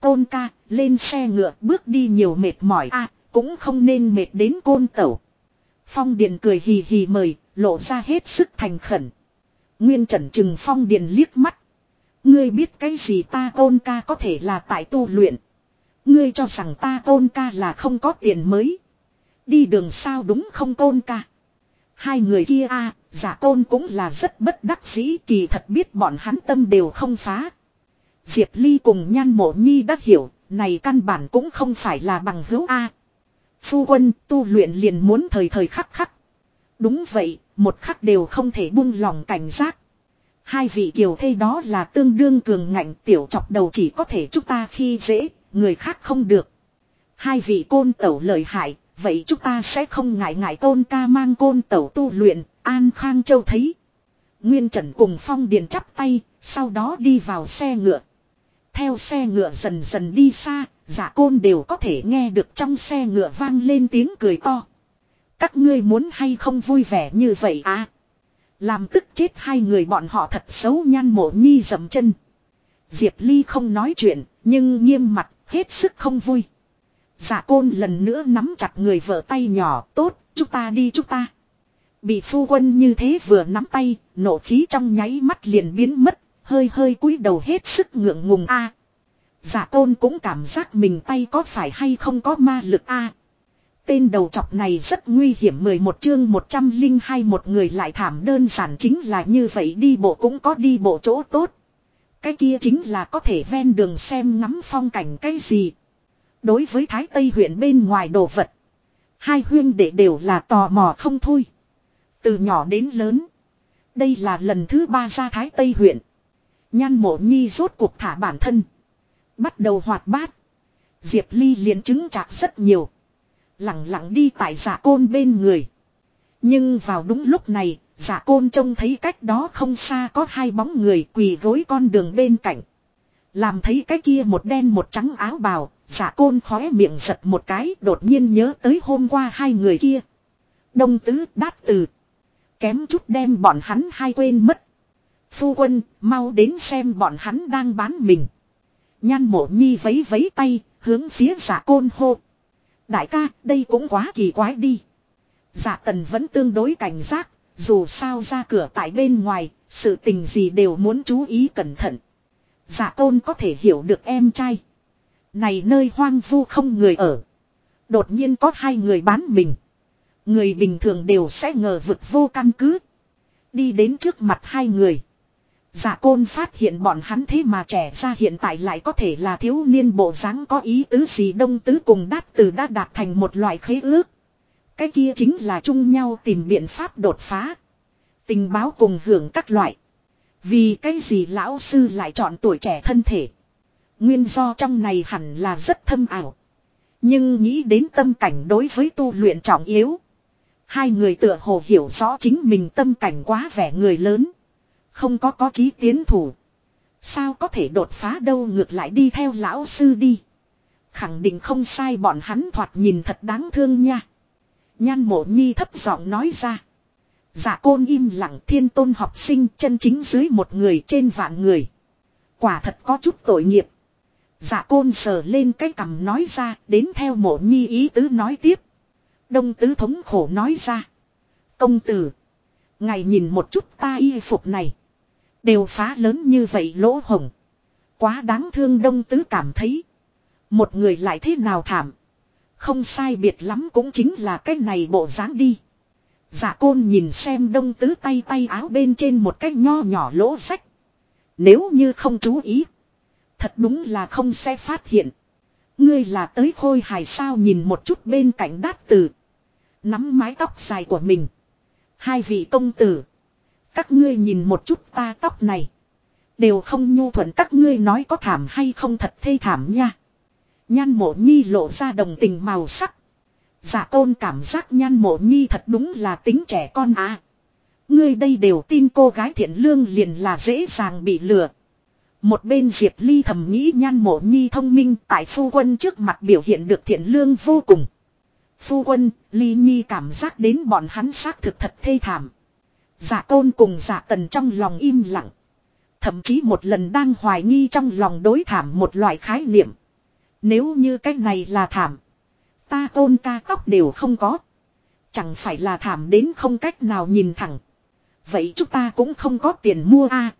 Côn ca, lên xe ngựa bước đi nhiều mệt mỏi a cũng không nên mệt đến côn tẩu. Phong Điền cười hì hì mời, lộ ra hết sức thành khẩn. Nguyên Trần Trừng Phong Điền liếc mắt. Ngươi biết cái gì ta tôn ca có thể là tại tu luyện. Ngươi cho rằng ta tôn ca là không có tiền mới. Đi đường sao đúng không tôn ca. Hai người kia a giả tôn cũng là rất bất đắc dĩ kỳ thật biết bọn hắn tâm đều không phá. Diệp Ly cùng nhan mộ nhi đã hiểu, này căn bản cũng không phải là bằng hữu A. Phu quân tu luyện liền muốn thời thời khắc khắc. Đúng vậy, một khắc đều không thể buông lòng cảnh giác. Hai vị kiều thê đó là tương đương cường ngạnh tiểu chọc đầu chỉ có thể chúng ta khi dễ, người khác không được. Hai vị côn tẩu lợi hại, vậy chúng ta sẽ không ngại ngại tôn ca mang côn tẩu tu luyện, An Khang Châu thấy. Nguyên Trần cùng Phong Điền chắp tay, sau đó đi vào xe ngựa. Theo xe ngựa dần dần đi xa, giả côn đều có thể nghe được trong xe ngựa vang lên tiếng cười to. Các ngươi muốn hay không vui vẻ như vậy à? Làm tức chết hai người bọn họ thật xấu nhan mộ nhi dầm chân. Diệp Ly không nói chuyện, nhưng nghiêm mặt, hết sức không vui. Giả côn lần nữa nắm chặt người vợ tay nhỏ, tốt, chúng ta đi chúng ta. Bị phu quân như thế vừa nắm tay, nổ khí trong nháy mắt liền biến mất, hơi hơi cúi đầu hết sức ngượng ngùng a. Giả côn cũng cảm giác mình tay có phải hay không có ma lực a. Tên đầu chọc này rất nguy hiểm 11 chương 102 một người lại thảm đơn giản chính là như vậy, đi bộ cũng có đi bộ chỗ tốt. Cái kia chính là có thể ven đường xem ngắm phong cảnh cái gì. Đối với Thái Tây huyện bên ngoài đồ vật. Hai huyên đệ đều là tò mò không thôi. Từ nhỏ đến lớn. Đây là lần thứ ba ra Thái Tây huyện. Nhan mộ nhi rốt cuộc thả bản thân. Bắt đầu hoạt bát. Diệp Ly liền chứng chạc rất nhiều. Lặng lặng đi tại giả côn bên người. Nhưng vào đúng lúc này, giả côn trông thấy cách đó không xa có hai bóng người quỳ gối con đường bên cạnh. Làm thấy cái kia một đen một trắng áo bào, giả côn khóe miệng giật một cái đột nhiên nhớ tới hôm qua hai người kia. Đông tứ đát từ. Kém chút đem bọn hắn hai quên mất. Phu quân, mau đến xem bọn hắn đang bán mình. Nhan mộ nhi vấy vấy tay, hướng phía giả côn hô. Đại ca, đây cũng quá kỳ quái đi. Giả tần vẫn tương đối cảnh giác, dù sao ra cửa tại bên ngoài, sự tình gì đều muốn chú ý cẩn thận. Giả tôn có thể hiểu được em trai. Này nơi hoang vu không người ở. Đột nhiên có hai người bán mình. Người bình thường đều sẽ ngờ vực vô căn cứ. Đi đến trước mặt hai người. Dạ côn phát hiện bọn hắn thế mà trẻ ra hiện tại lại có thể là thiếu niên bộ dáng có ý tứ gì đông tứ cùng đát từ đã đạt thành một loại khế ước. Cái kia chính là chung nhau tìm biện pháp đột phá. Tình báo cùng hưởng các loại. Vì cái gì lão sư lại chọn tuổi trẻ thân thể. Nguyên do trong này hẳn là rất thâm ảo. Nhưng nghĩ đến tâm cảnh đối với tu luyện trọng yếu. Hai người tựa hồ hiểu rõ chính mình tâm cảnh quá vẻ người lớn. Không có có chí tiến thủ. Sao có thể đột phá đâu ngược lại đi theo lão sư đi. Khẳng định không sai bọn hắn thoạt nhìn thật đáng thương nha. Nhan mộ nhi thấp giọng nói ra. Giả côn im lặng thiên tôn học sinh chân chính dưới một người trên vạn người. Quả thật có chút tội nghiệp. Giả côn sờ lên cái cằm nói ra, đến theo mộ nhi ý tứ nói tiếp. Đông tứ thống khổ nói ra. Công tử. Ngài nhìn một chút ta y phục này. Đều phá lớn như vậy lỗ hồng. Quá đáng thương đông tứ cảm thấy. Một người lại thế nào thảm. Không sai biệt lắm cũng chính là cái này bộ dáng đi. Giả côn nhìn xem đông tứ tay tay áo bên trên một cái nho nhỏ lỗ sách. Nếu như không chú ý. Thật đúng là không sẽ phát hiện. Ngươi là tới khôi hài sao nhìn một chút bên cạnh đát tử. Nắm mái tóc dài của mình. Hai vị công tử. Các ngươi nhìn một chút ta tóc này. Đều không nhu thuận các ngươi nói có thảm hay không thật thê thảm nha. Nhan mộ nhi lộ ra đồng tình màu sắc. giả tôn cảm giác nhan mộ nhi thật đúng là tính trẻ con à. Ngươi đây đều tin cô gái thiện lương liền là dễ dàng bị lừa. Một bên Diệp Ly thầm nghĩ nhan mộ nhi thông minh tại phu quân trước mặt biểu hiện được thiện lương vô cùng. Phu quân, Ly Nhi cảm giác đến bọn hắn xác thực thật thê thảm. Dạ tôn cùng dạ tần trong lòng im lặng. Thậm chí một lần đang hoài nghi trong lòng đối thảm một loại khái niệm. Nếu như cái này là thảm. Ta tôn ca tóc đều không có. Chẳng phải là thảm đến không cách nào nhìn thẳng. Vậy chúng ta cũng không có tiền mua a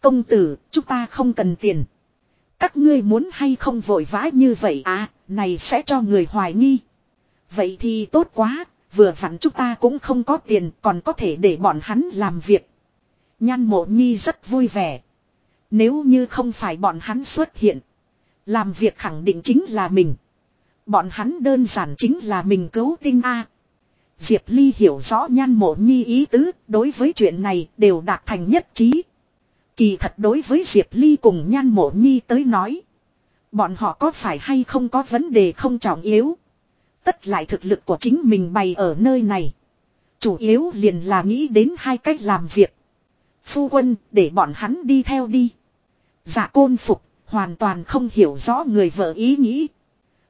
Công tử, chúng ta không cần tiền. Các ngươi muốn hay không vội vã như vậy à, này sẽ cho người hoài nghi. Vậy thì tốt quá, vừa vặn chúng ta cũng không có tiền còn có thể để bọn hắn làm việc. Nhan mộ nhi rất vui vẻ. Nếu như không phải bọn hắn xuất hiện. Làm việc khẳng định chính là mình. Bọn hắn đơn giản chính là mình cứu tinh A. Diệp Ly hiểu rõ nhan mộ nhi ý tứ, đối với chuyện này đều đạt thành nhất trí. Kỳ thật đối với Diệp Ly cùng nhan mộ nhi tới nói. Bọn họ có phải hay không có vấn đề không trọng yếu. Tất lại thực lực của chính mình bày ở nơi này. Chủ yếu liền là nghĩ đến hai cách làm việc. Phu quân, để bọn hắn đi theo đi. Dạ côn phục, hoàn toàn không hiểu rõ người vợ ý nghĩ.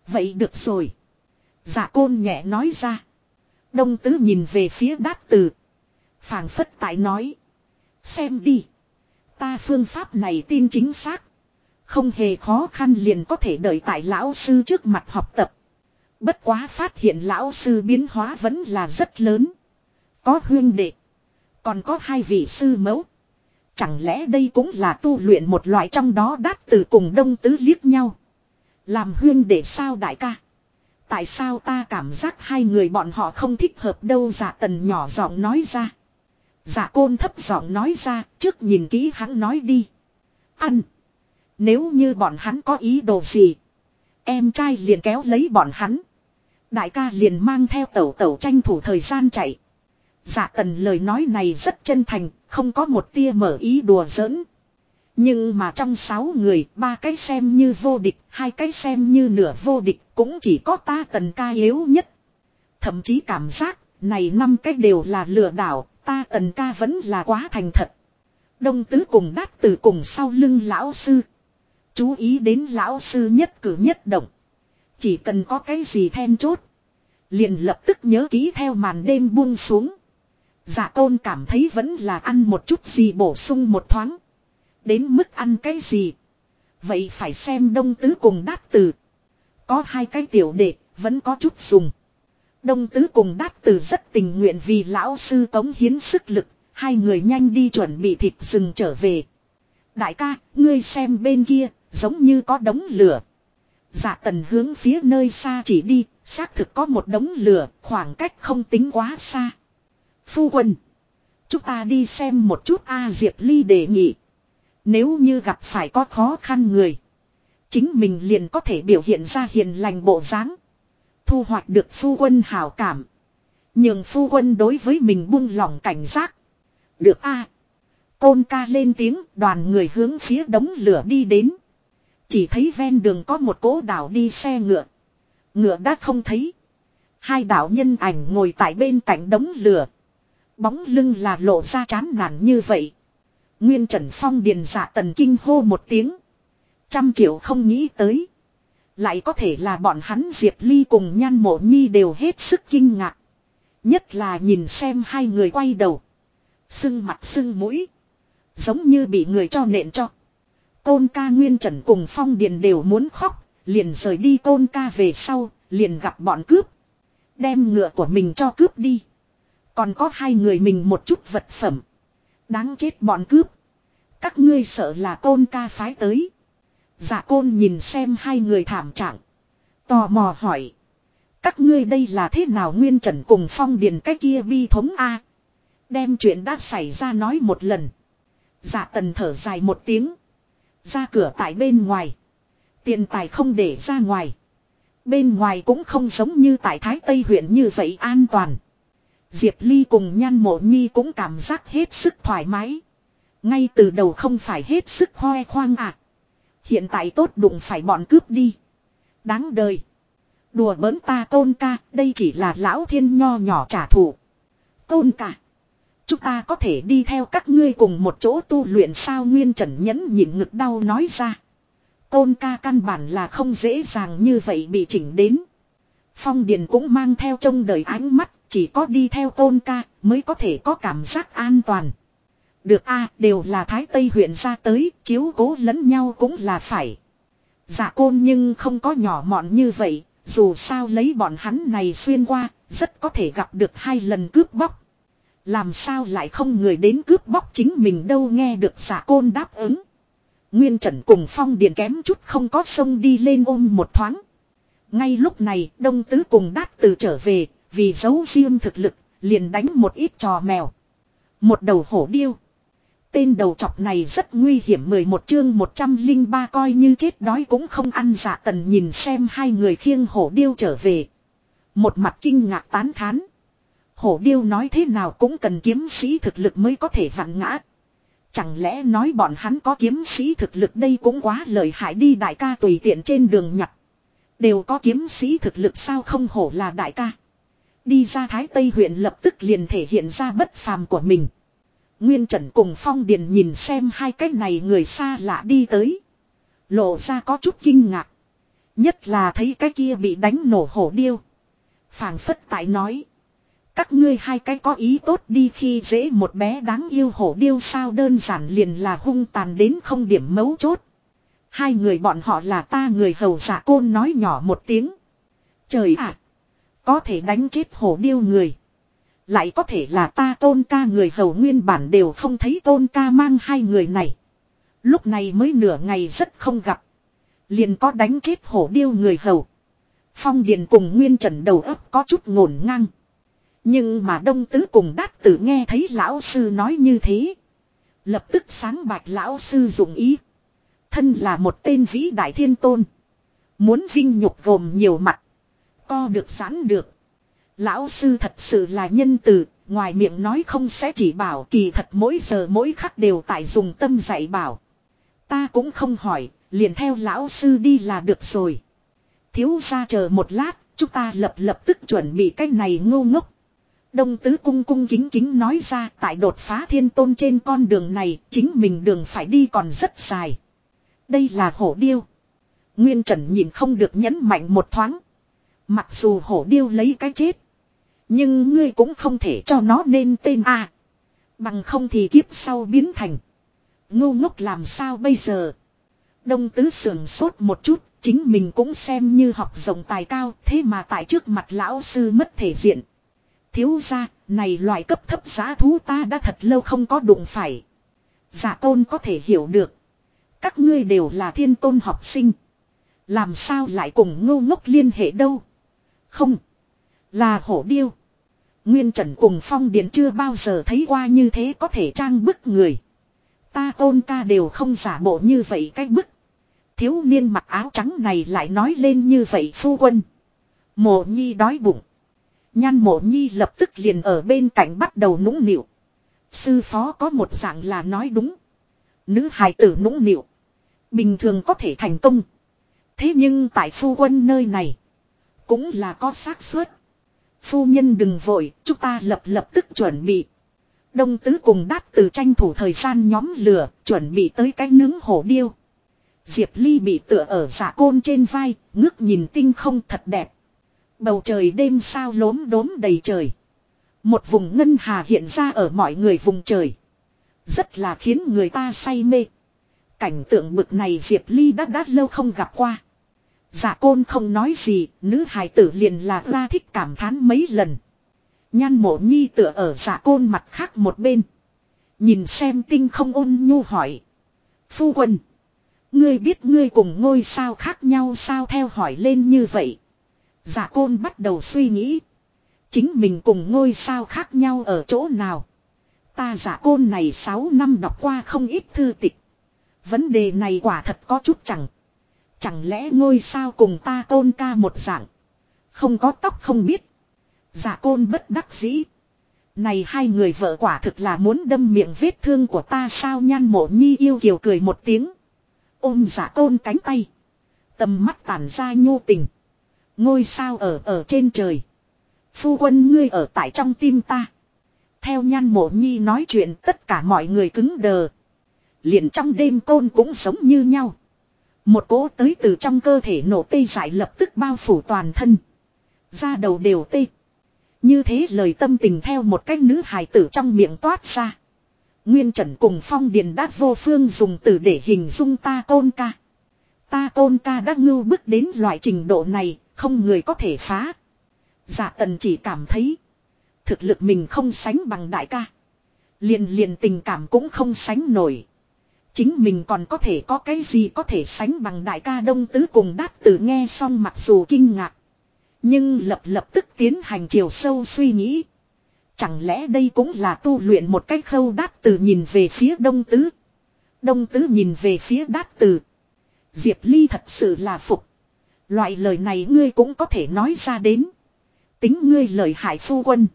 Vậy được rồi. Dạ côn nhẹ nói ra. Đông tứ nhìn về phía đát từ. phảng phất tại nói. Xem đi. Ta phương pháp này tin chính xác. Không hề khó khăn liền có thể đợi tại lão sư trước mặt học tập. Bất quá phát hiện lão sư biến hóa vẫn là rất lớn. Có huyên đệ. Còn có hai vị sư mẫu. Chẳng lẽ đây cũng là tu luyện một loại trong đó đát từ cùng đông tứ liếc nhau. Làm huyên đệ sao đại ca. Tại sao ta cảm giác hai người bọn họ không thích hợp đâu giả tần nhỏ giọng nói ra. Giả côn thấp giọng nói ra, trước nhìn kỹ hắn nói đi. Ăn. Nếu như bọn hắn có ý đồ gì. Em trai liền kéo lấy bọn hắn. Đại ca liền mang theo tẩu tẩu tranh thủ thời gian chạy. Dạ tần lời nói này rất chân thành, không có một tia mở ý đùa giỡn. Nhưng mà trong sáu người, ba cái xem như vô địch, hai cái xem như nửa vô địch, cũng chỉ có ta tần ca yếu nhất. Thậm chí cảm giác, này năm cái đều là lừa đảo, ta tần ca vẫn là quá thành thật. Đông tứ cùng đát từ cùng sau lưng lão sư. Chú ý đến lão sư nhất cử nhất động. Chỉ cần có cái gì then chốt. Liền lập tức nhớ ký theo màn đêm buông xuống. giả tôn cảm thấy vẫn là ăn một chút gì bổ sung một thoáng. Đến mức ăn cái gì. Vậy phải xem đông tứ cùng đát từ. Có hai cái tiểu đệ, vẫn có chút dùng. Đông tứ cùng đát từ rất tình nguyện vì lão sư cống hiến sức lực. Hai người nhanh đi chuẩn bị thịt rừng trở về. Đại ca, ngươi xem bên kia, giống như có đống lửa. Dạ tần hướng phía nơi xa chỉ đi, xác thực có một đống lửa, khoảng cách không tính quá xa. Phu quân. Chúng ta đi xem một chút A Diệp Ly đề nghị. Nếu như gặp phải có khó khăn người. Chính mình liền có thể biểu hiện ra hiền lành bộ dáng. Thu hoạch được phu quân hảo cảm. Nhưng phu quân đối với mình buông lỏng cảnh giác. Được a Côn ca lên tiếng đoàn người hướng phía đống lửa đi đến. Chỉ thấy ven đường có một cỗ đảo đi xe ngựa. Ngựa đã không thấy. Hai đạo nhân ảnh ngồi tại bên cạnh đống lửa. Bóng lưng là lộ ra chán nản như vậy. Nguyên Trần Phong điền dạ tần kinh hô một tiếng. Trăm triệu không nghĩ tới. Lại có thể là bọn hắn Diệp Ly cùng nhan mộ nhi đều hết sức kinh ngạc. Nhất là nhìn xem hai người quay đầu. Sưng mặt sưng mũi. Giống như bị người cho nện cho. Côn ca Nguyên Trần cùng Phong Điền đều muốn khóc. Liền rời đi côn ca về sau. Liền gặp bọn cướp. Đem ngựa của mình cho cướp đi. Còn có hai người mình một chút vật phẩm. Đáng chết bọn cướp. Các ngươi sợ là côn ca phái tới. Dạ côn nhìn xem hai người thảm trạng. Tò mò hỏi. Các ngươi đây là thế nào nguyên trần cùng phong điền cái kia bi thống A. Đem chuyện đã xảy ra nói một lần. Dạ tần thở dài một tiếng. Ra cửa tại bên ngoài. Tiền tài không để ra ngoài. Bên ngoài cũng không giống như tại Thái Tây huyện như vậy an toàn. Diệp Ly cùng Nhan Mộ Nhi cũng cảm giác hết sức thoải mái. Ngay từ đầu không phải hết sức hoe khoang ạ. À. Hiện tại tốt đụng phải bọn cướp đi. Đáng đời. Đùa bỡn ta tôn ca, đây chỉ là lão thiên nho nhỏ trả thù. Tôn ca. Chúng ta có thể đi theo các ngươi cùng một chỗ tu luyện sao Nguyên Trần nhẫn nhịn ngực đau nói ra. Tôn ca căn bản là không dễ dàng như vậy bị chỉnh đến. Phong Điền cũng mang theo trông đời ánh mắt, chỉ có đi theo tôn ca mới có thể có cảm giác an toàn. Được a đều là Thái Tây huyện ra tới, chiếu cố lẫn nhau cũng là phải. Dạ côn nhưng không có nhỏ mọn như vậy, dù sao lấy bọn hắn này xuyên qua, rất có thể gặp được hai lần cướp bóc. Làm sao lại không người đến cướp bóc chính mình đâu nghe được giả côn đáp ứng. Nguyên Trần cùng Phong Điền kém chút không có sông đi lên ôm một thoáng. Ngay lúc này Đông Tứ cùng Đát từ trở về, vì giấu riêng thực lực, liền đánh một ít trò mèo. Một đầu hổ điêu. Tên đầu chọc này rất nguy hiểm 11 chương 103 coi như chết đói cũng không ăn dạ tần nhìn xem hai người khiêng hổ điêu trở về. Một mặt kinh ngạc tán thán. Hổ điêu nói thế nào cũng cần kiếm sĩ thực lực mới có thể vặn ngã. Chẳng lẽ nói bọn hắn có kiếm sĩ thực lực đây cũng quá lợi hại đi đại ca tùy tiện trên đường nhặt. Đều có kiếm sĩ thực lực sao không hổ là đại ca. Đi ra Thái Tây huyện lập tức liền thể hiện ra bất phàm của mình. Nguyên Trần cùng Phong Điền nhìn xem hai cái này người xa lạ đi tới. Lộ ra có chút kinh ngạc. Nhất là thấy cái kia bị đánh nổ hổ điêu. phảng phất tại nói. Các ngươi hai cái có ý tốt đi khi dễ một bé đáng yêu hổ điêu sao đơn giản liền là hung tàn đến không điểm mấu chốt. Hai người bọn họ là ta người hầu giả côn nói nhỏ một tiếng. Trời ạ! có thể đánh chết hổ điêu người. Lại có thể là ta tôn ca người hầu nguyên bản đều không thấy tôn ca mang hai người này. Lúc này mới nửa ngày rất không gặp. Liền có đánh chết hổ điêu người hầu. Phong Điền cùng Nguyên Trần đầu ấp có chút ngổn ngang. Nhưng mà Đông Tứ cùng Đát Tử nghe thấy lão sư nói như thế. Lập tức sáng bạch lão sư dụng ý. Thân là một tên vĩ đại thiên tôn. Muốn vinh nhục gồm nhiều mặt. Co được sẵn được. Lão sư thật sự là nhân từ, ngoài miệng nói không sẽ chỉ bảo kỳ thật mỗi giờ mỗi khắc đều tại dùng tâm dạy bảo. Ta cũng không hỏi, liền theo lão sư đi là được rồi. Thiếu ra chờ một lát, chúng ta lập lập tức chuẩn bị cái này ngô ngốc. Đông tứ cung cung kính kính nói ra tại đột phá thiên tôn trên con đường này, chính mình đường phải đi còn rất dài. Đây là hổ điêu. Nguyên Trần nhìn không được nhấn mạnh một thoáng. Mặc dù hổ điêu lấy cái chết. Nhưng ngươi cũng không thể cho nó nên tên A. Bằng không thì kiếp sau biến thành. Ngu ngốc làm sao bây giờ. Đông tứ sườn sốt một chút. Chính mình cũng xem như học rộng tài cao. Thế mà tại trước mặt lão sư mất thể diện. Thiếu ra, này loại cấp thấp giá thú ta đã thật lâu không có đụng phải. Giả tôn có thể hiểu được. Các ngươi đều là thiên tôn học sinh. Làm sao lại cùng ngô ngốc liên hệ đâu. Không. Là hổ điêu. Nguyên Trần cùng Phong Điền chưa bao giờ thấy qua như thế có thể trang bức người. Ta tôn ca đều không giả bộ như vậy cách bức. Thiếu niên mặc áo trắng này lại nói lên như vậy phu quân. Mộ nhi đói bụng. Nhan mộ nhi lập tức liền ở bên cạnh bắt đầu nũng nịu. Sư phó có một dạng là nói đúng. Nữ hài tử nũng nịu. Bình thường có thể thành công. Thế nhưng tại phu quân nơi này. Cũng là có xác suất. Phu nhân đừng vội, chúng ta lập lập tức chuẩn bị. Đông tứ cùng đát từ tranh thủ thời gian nhóm lửa, chuẩn bị tới cái nướng hổ điêu. Diệp Ly bị tựa ở giả côn trên vai, ngước nhìn tinh không thật đẹp. Bầu trời đêm sao lốm đốm đầy trời. Một vùng ngân hà hiện ra ở mọi người vùng trời. Rất là khiến người ta say mê. Cảnh tượng bực này Diệp Ly đã đã lâu không gặp qua. giả côn không nói gì, nữ hài tử liền là ra thích cảm thán mấy lần. Nhan mộ nhi tựa ở giả côn mặt khác một bên. Nhìn xem tinh không ôn nhu hỏi. Phu quân. Ngươi biết ngươi cùng ngôi sao khác nhau sao theo hỏi lên như vậy. Dạ côn bắt đầu suy nghĩ. Chính mình cùng ngôi sao khác nhau ở chỗ nào. Ta giả côn này 6 năm đọc qua không ít thư tịch. Vấn đề này quả thật có chút chẳng. Chẳng lẽ ngôi sao cùng ta tôn ca một dạng. Không có tóc không biết. Giả côn bất đắc dĩ. Này hai người vợ quả thực là muốn đâm miệng vết thương của ta sao nhan mộ nhi yêu kiều cười một tiếng. Ôm giả côn cánh tay. Tầm mắt tản ra nhô tình. Ngôi sao ở ở trên trời. Phu quân ngươi ở tại trong tim ta. Theo nhan mộ nhi nói chuyện tất cả mọi người cứng đờ. Liền trong đêm côn cũng sống như nhau. Một cỗ tới từ trong cơ thể nổ tê giải lập tức bao phủ toàn thân. Da đầu đều tê. Như thế lời tâm tình theo một cách nữ hài tử trong miệng toát ra. Nguyên Trần cùng Phong Điền đã vô phương dùng từ để hình dung ta côn ca. Ta côn ca đã ngưu bước đến loại trình độ này, không người có thể phá. Giả tần chỉ cảm thấy. Thực lực mình không sánh bằng đại ca. Liền liền tình cảm cũng không sánh nổi. Chính mình còn có thể có cái gì có thể sánh bằng đại ca đông tứ cùng đát tử nghe xong mặc dù kinh ngạc. Nhưng lập lập tức tiến hành chiều sâu suy nghĩ. Chẳng lẽ đây cũng là tu luyện một cách khâu đát tử nhìn về phía đông tứ. Đông tứ nhìn về phía đát tử. Diệp Ly thật sự là phục. Loại lời này ngươi cũng có thể nói ra đến. Tính ngươi lời hại phu quân.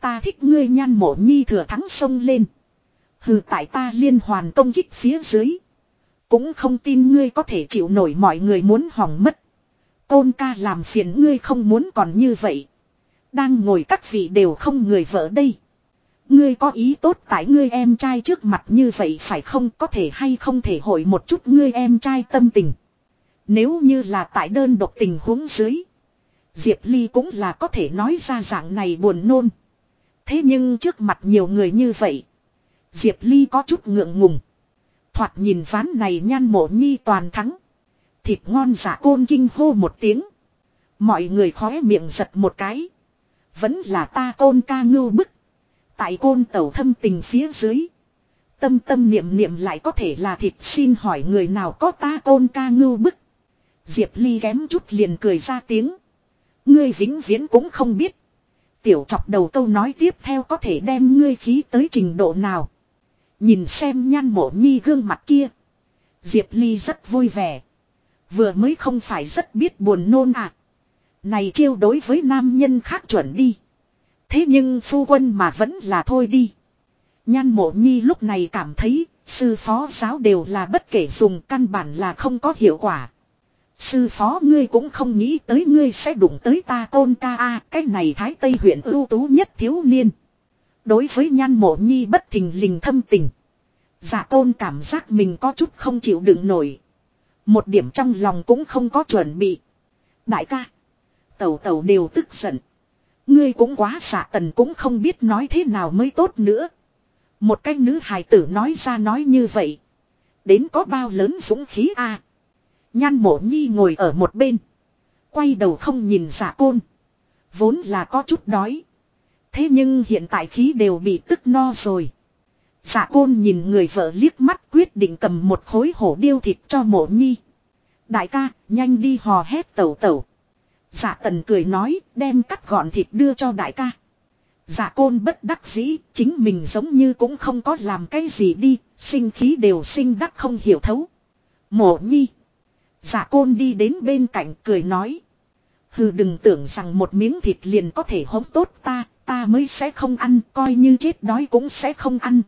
Ta thích ngươi nhan mộ nhi thừa thắng sông lên. Hừ, tại ta liên hoàn công kích phía dưới. Cũng không tin ngươi có thể chịu nổi mọi người muốn hỏng mất. Côn ca làm phiền ngươi không muốn còn như vậy. Đang ngồi các vị đều không người vợ đây. Ngươi có ý tốt tại ngươi em trai trước mặt như vậy phải không có thể hay không thể hội một chút ngươi em trai tâm tình. Nếu như là tại đơn độc tình huống dưới. Diệp Ly cũng là có thể nói ra dạng này buồn nôn. Thế nhưng trước mặt nhiều người như vậy. Diệp Ly có chút ngượng ngùng. Thoạt nhìn ván này nhan mộ nhi toàn thắng. Thịt ngon giả côn kinh hô một tiếng. Mọi người khóe miệng giật một cái. Vẫn là ta côn ca ngưu bức. Tại côn tẩu thâm tình phía dưới. Tâm tâm niệm niệm lại có thể là thịt xin hỏi người nào có ta côn ca ngưu bức. Diệp Ly kém chút liền cười ra tiếng. Ngươi vĩnh viễn cũng không biết. Tiểu chọc đầu câu nói tiếp theo có thể đem ngươi khí tới trình độ nào. Nhìn xem nhan mộ nhi gương mặt kia. Diệp Ly rất vui vẻ. Vừa mới không phải rất biết buồn nôn à. Này chiêu đối với nam nhân khác chuẩn đi. Thế nhưng phu quân mà vẫn là thôi đi. Nhan mộ nhi lúc này cảm thấy, sư phó giáo đều là bất kể dùng căn bản là không có hiệu quả. Sư phó ngươi cũng không nghĩ tới ngươi sẽ đụng tới ta côn ca a, cái này thái tây huyện ưu tú nhất thiếu niên. Đối với nhan mộ nhi bất thình lình thâm tình. Giả tôn cảm giác mình có chút không chịu đựng nổi. Một điểm trong lòng cũng không có chuẩn bị. Đại ca. Tẩu tẩu đều tức giận. Ngươi cũng quá xạ tần cũng không biết nói thế nào mới tốt nữa. Một cái nữ hài tử nói ra nói như vậy. Đến có bao lớn dũng khí a Nhan mộ nhi ngồi ở một bên. Quay đầu không nhìn giả côn. Vốn là có chút đói. Thế nhưng hiện tại khí đều bị tức no rồi. Giả côn nhìn người vợ liếc mắt quyết định cầm một khối hổ điêu thịt cho mộ nhi. Đại ca, nhanh đi hò hét tẩu tẩu. Giả tần cười nói, đem cắt gọn thịt đưa cho đại ca. Giả côn bất đắc dĩ, chính mình giống như cũng không có làm cái gì đi, sinh khí đều sinh đắc không hiểu thấu. Mộ nhi. Giả côn đi đến bên cạnh cười nói. Hừ đừng tưởng rằng một miếng thịt liền có thể hống tốt ta, ta mới sẽ không ăn, coi như chết đói cũng sẽ không ăn.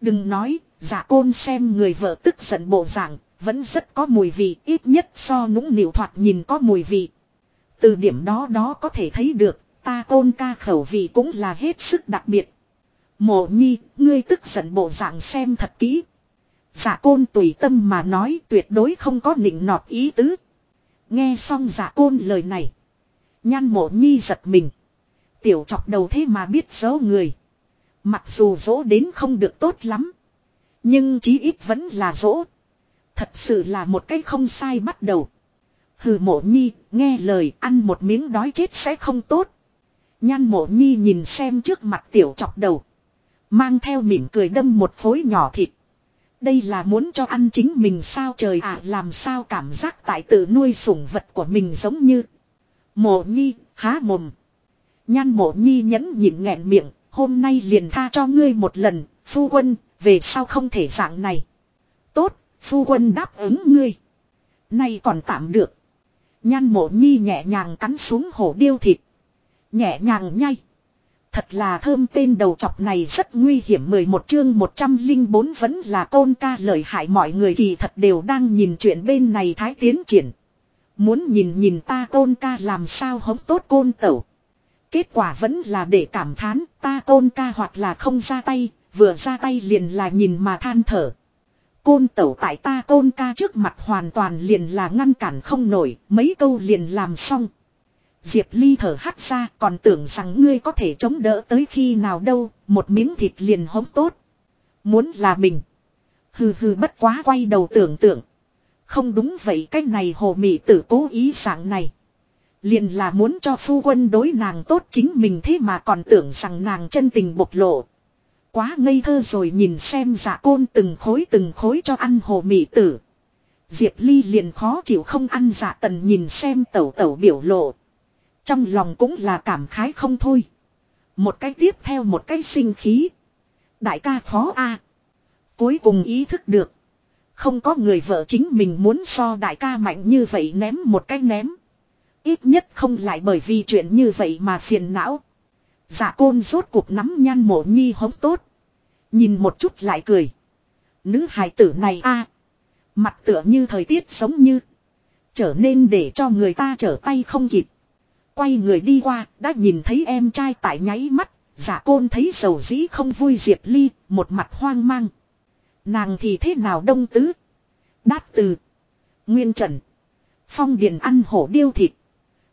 Đừng nói, giả côn xem người vợ tức giận bộ dạng, vẫn rất có mùi vị, ít nhất so nũng nịu thoạt nhìn có mùi vị. Từ điểm đó đó có thể thấy được, ta côn ca khẩu vị cũng là hết sức đặc biệt. Mộ nhi, ngươi tức giận bộ dạng xem thật kỹ. Giả côn tùy tâm mà nói tuyệt đối không có nịnh nọt ý tứ. Nghe xong giả côn lời này. Nhan mộ nhi giật mình. Tiểu chọc đầu thế mà biết giấu người. Mặc dù dỗ đến không được tốt lắm. Nhưng chí ít vẫn là dỗ. Thật sự là một cách không sai bắt đầu. Hừ mộ nhi, nghe lời ăn một miếng đói chết sẽ không tốt. Nhan mộ nhi nhìn xem trước mặt tiểu chọc đầu. Mang theo mỉm cười đâm một khối nhỏ thịt. Đây là muốn cho ăn chính mình sao trời ạ làm sao cảm giác tại tự nuôi sủng vật của mình giống như. Mộ nhi, há mồm. Nhan mộ nhi nhẫn nhịn nghẹn miệng, hôm nay liền tha cho ngươi một lần, phu quân, về sao không thể dạng này. Tốt, phu quân đáp ứng ngươi. Nay còn tạm được. Nhan mộ nhi nhẹ nhàng cắn xuống hổ điêu thịt. Nhẹ nhàng nhai. Thật là thơm tên đầu chọc này rất nguy hiểm 11 chương 104 vẫn là côn ca lợi hại mọi người kỳ thật đều đang nhìn chuyện bên này thái tiến triển. Muốn nhìn nhìn ta côn ca làm sao hống tốt côn tẩu. Kết quả vẫn là để cảm thán ta côn ca hoặc là không ra tay, vừa ra tay liền là nhìn mà than thở. Côn tẩu tại ta côn ca trước mặt hoàn toàn liền là ngăn cản không nổi, mấy câu liền làm xong. Diệp Ly thở hắt ra còn tưởng rằng ngươi có thể chống đỡ tới khi nào đâu, một miếng thịt liền hống tốt. Muốn là mình. Hừ hừ bất quá quay đầu tưởng tượng. Không đúng vậy cái này hồ mị tử cố ý dạng này. Liền là muốn cho phu quân đối nàng tốt chính mình thế mà còn tưởng rằng nàng chân tình bộc lộ. Quá ngây thơ rồi nhìn xem dạ côn từng khối từng khối cho ăn hồ mị tử. Diệp Ly liền khó chịu không ăn dạ tần nhìn xem tẩu tẩu biểu lộ. Trong lòng cũng là cảm khái không thôi. Một cái tiếp theo một cái sinh khí. Đại ca khó a Cuối cùng ý thức được. Không có người vợ chính mình muốn so đại ca mạnh như vậy ném một cái ném. Ít nhất không lại bởi vì chuyện như vậy mà phiền não. Giả côn rốt cuộc nắm nhan mộ nhi hống tốt. Nhìn một chút lại cười. Nữ hài tử này a Mặt tựa như thời tiết sống như. Trở nên để cho người ta trở tay không kịp. Quay người đi qua, đã nhìn thấy em trai tại nháy mắt. Giả côn thấy sầu dĩ không vui Diệp Ly, một mặt hoang mang. Nàng thì thế nào đông tứ? Đát từ. Nguyên trần. Phong điền ăn hổ điêu thịt.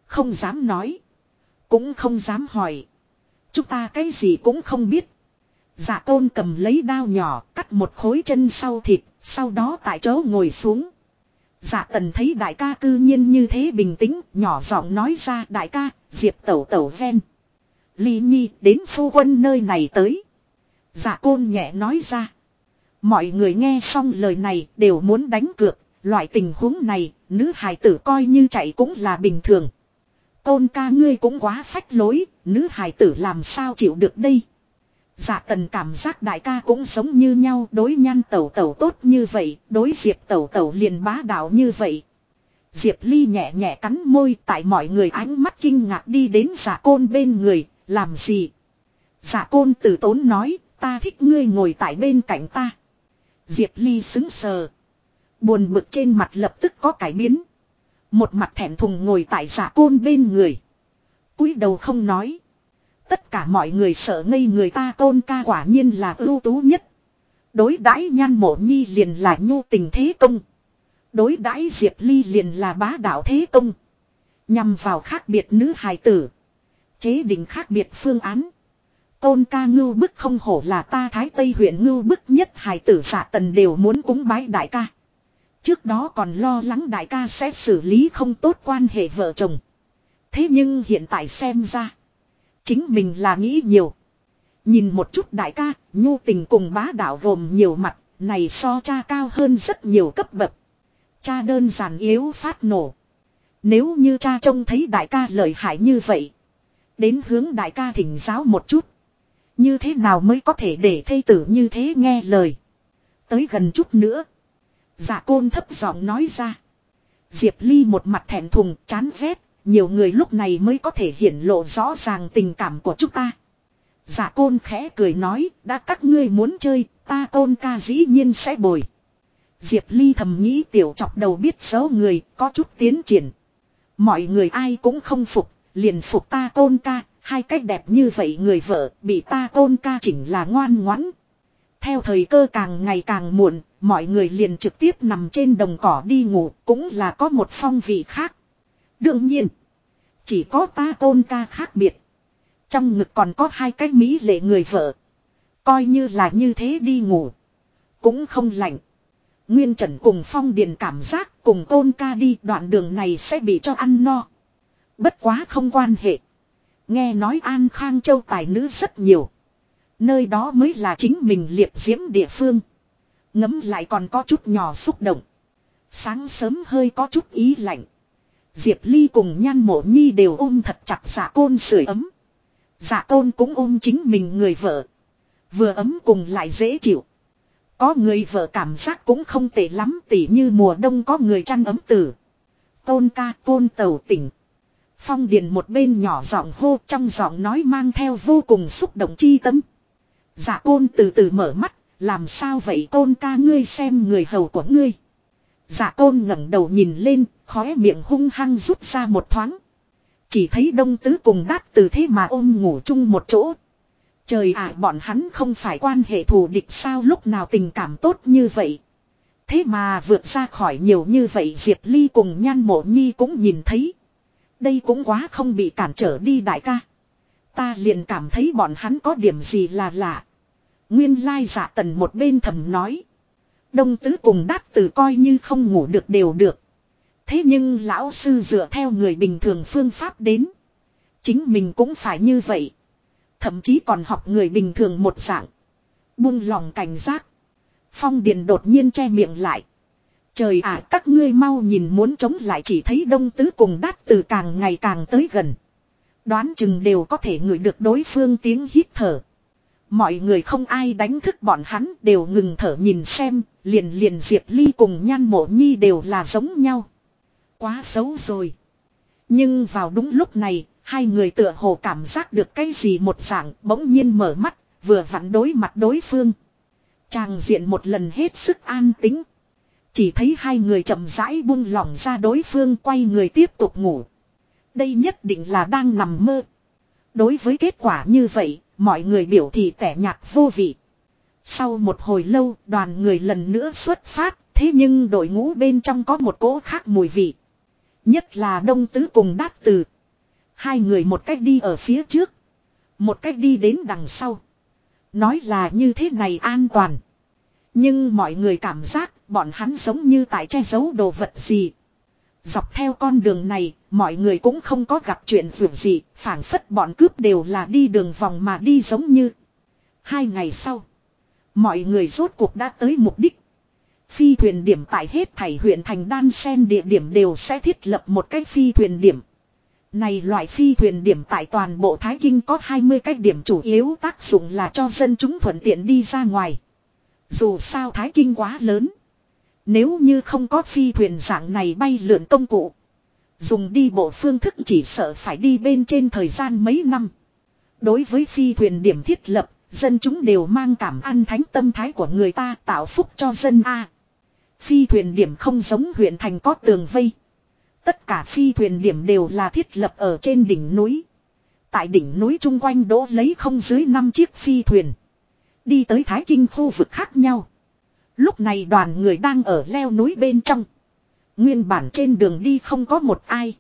Không dám nói. Cũng không dám hỏi. Chúng ta cái gì cũng không biết. Dạ tôn cầm lấy đao nhỏ cắt một khối chân sau thịt. Sau đó tại chỗ ngồi xuống. Dạ tần thấy đại ca cư nhiên như thế bình tĩnh. Nhỏ giọng nói ra đại ca. Diệp tẩu tẩu ven. Ly nhi đến phu quân nơi này tới. Dạ côn nhẹ nói ra. Mọi người nghe xong lời này đều muốn đánh cược, loại tình huống này, nữ hài tử coi như chạy cũng là bình thường. Tôn ca ngươi cũng quá phách lối, nữ hài tử làm sao chịu được đây. Dạ tần cảm giác đại ca cũng giống như nhau đối nhan tẩu tẩu tốt như vậy, đối diệp tẩu tẩu liền bá đạo như vậy. Diệp ly nhẹ nhẹ cắn môi tại mọi người ánh mắt kinh ngạc đi đến giả côn bên người, làm gì. Giả côn tử tốn nói, ta thích ngươi ngồi tại bên cạnh ta. Diệp Ly xứng sờ. Buồn bực trên mặt lập tức có cải biến. Một mặt thẹn thùng ngồi tại giả côn bên người. cúi đầu không nói. Tất cả mọi người sợ ngây người ta tôn ca quả nhiên là ưu tú nhất. Đối đãi nhan mộ nhi liền là nhu tình thế công. Đối đãi Diệp Ly liền là bá đạo thế công. Nhằm vào khác biệt nữ hài tử. Chế định khác biệt phương án. Tôn ca ngưu bức không hổ là ta thái tây huyện ngưu bức nhất hài tử giả tần đều muốn cúng bái đại ca. Trước đó còn lo lắng đại ca sẽ xử lý không tốt quan hệ vợ chồng. Thế nhưng hiện tại xem ra. Chính mình là nghĩ nhiều. Nhìn một chút đại ca, nhu tình cùng bá đạo gồm nhiều mặt, này so cha cao hơn rất nhiều cấp bậc. Cha đơn giản yếu phát nổ. Nếu như cha trông thấy đại ca lợi hại như vậy. Đến hướng đại ca thỉnh giáo một chút. Như thế nào mới có thể để thây tử như thế nghe lời. Tới gần chút nữa. giả côn thấp giọng nói ra. Diệp Ly một mặt thẹn thùng chán ghét. Nhiều người lúc này mới có thể hiển lộ rõ ràng tình cảm của chúng ta. giả côn khẽ cười nói. Đã các ngươi muốn chơi. Ta côn ca dĩ nhiên sẽ bồi. Diệp Ly thầm nghĩ tiểu chọc đầu biết xấu người. Có chút tiến triển. Mọi người ai cũng không phục. Liền phục ta côn ca. Hai cách đẹp như vậy người vợ bị ta tôn ca chỉnh là ngoan ngoãn. Theo thời cơ càng ngày càng muộn, mọi người liền trực tiếp nằm trên đồng cỏ đi ngủ cũng là có một phong vị khác. Đương nhiên, chỉ có ta tôn ca khác biệt. Trong ngực còn có hai cái mỹ lệ người vợ. Coi như là như thế đi ngủ. Cũng không lạnh. Nguyên Trần cùng Phong Điền cảm giác cùng tôn ca đi đoạn đường này sẽ bị cho ăn no. Bất quá không quan hệ. Nghe nói An Khang Châu tài nữ rất nhiều. Nơi đó mới là chính mình liệp diễm địa phương. Ngấm lại còn có chút nhỏ xúc động. Sáng sớm hơi có chút ý lạnh. Diệp Ly cùng nhan mộ nhi đều ôm thật chặt giả côn sưởi ấm. Giả côn cũng ôm chính mình người vợ. Vừa ấm cùng lại dễ chịu. Có người vợ cảm giác cũng không tệ lắm tỉ như mùa đông có người chăn ấm tử. Tôn ca côn tàu tỉnh. Phong Điền một bên nhỏ giọng hô trong giọng nói mang theo vô cùng xúc động chi tâm. Dạ côn từ từ mở mắt, làm sao vậy côn ca ngươi xem người hầu của ngươi. Dạ côn ngẩng đầu nhìn lên, khóe miệng hung hăng rút ra một thoáng. Chỉ thấy đông tứ cùng đát từ thế mà ôm ngủ chung một chỗ. Trời ạ, bọn hắn không phải quan hệ thù địch sao lúc nào tình cảm tốt như vậy. Thế mà vượt ra khỏi nhiều như vậy, Diệp Ly cùng nhan mộ nhi cũng nhìn thấy. Đây cũng quá không bị cản trở đi đại ca. Ta liền cảm thấy bọn hắn có điểm gì là lạ. Nguyên lai giả tần một bên thầm nói. Đông tứ cùng đát từ coi như không ngủ được đều được. Thế nhưng lão sư dựa theo người bình thường phương pháp đến. Chính mình cũng phải như vậy. Thậm chí còn học người bình thường một dạng. Buông lòng cảnh giác. Phong Điền đột nhiên che miệng lại. Trời ạ các ngươi mau nhìn muốn chống lại chỉ thấy đông tứ cùng đát từ càng ngày càng tới gần. Đoán chừng đều có thể ngửi được đối phương tiếng hít thở. Mọi người không ai đánh thức bọn hắn đều ngừng thở nhìn xem, liền liền Diệp Ly cùng nhan mộ nhi đều là giống nhau. Quá xấu rồi. Nhưng vào đúng lúc này, hai người tựa hồ cảm giác được cái gì một dạng bỗng nhiên mở mắt, vừa vặn đối mặt đối phương. Tràng diện một lần hết sức an tính. Chỉ thấy hai người chậm rãi buông lỏng ra đối phương quay người tiếp tục ngủ. Đây nhất định là đang nằm mơ. Đối với kết quả như vậy, mọi người biểu thị tẻ nhạt vô vị. Sau một hồi lâu, đoàn người lần nữa xuất phát, thế nhưng đội ngũ bên trong có một cỗ khác mùi vị. Nhất là đông tứ cùng đát từ. Hai người một cách đi ở phía trước. Một cách đi đến đằng sau. Nói là như thế này an toàn. Nhưng mọi người cảm giác bọn hắn giống như tại che giấu đồ vật gì. Dọc theo con đường này, mọi người cũng không có gặp chuyện vượt gì, phản phất bọn cướp đều là đi đường vòng mà đi giống như. Hai ngày sau, mọi người rốt cuộc đã tới mục đích. Phi thuyền điểm tại hết thảy huyện thành đan sen địa điểm đều sẽ thiết lập một cái phi thuyền điểm. Này loại phi thuyền điểm tại toàn bộ Thái Kinh có 20 cái điểm chủ yếu tác dụng là cho dân chúng thuận tiện đi ra ngoài. Dù sao Thái Kinh quá lớn. Nếu như không có phi thuyền dạng này bay lượn công cụ. Dùng đi bộ phương thức chỉ sợ phải đi bên trên thời gian mấy năm. Đối với phi thuyền điểm thiết lập, dân chúng đều mang cảm ăn thánh tâm thái của người ta tạo phúc cho dân A. Phi thuyền điểm không giống huyện thành có tường vây. Tất cả phi thuyền điểm đều là thiết lập ở trên đỉnh núi. Tại đỉnh núi chung quanh đỗ lấy không dưới 5 chiếc phi thuyền. Đi tới Thái Kinh khu vực khác nhau. Lúc này đoàn người đang ở leo núi bên trong. Nguyên bản trên đường đi không có một ai.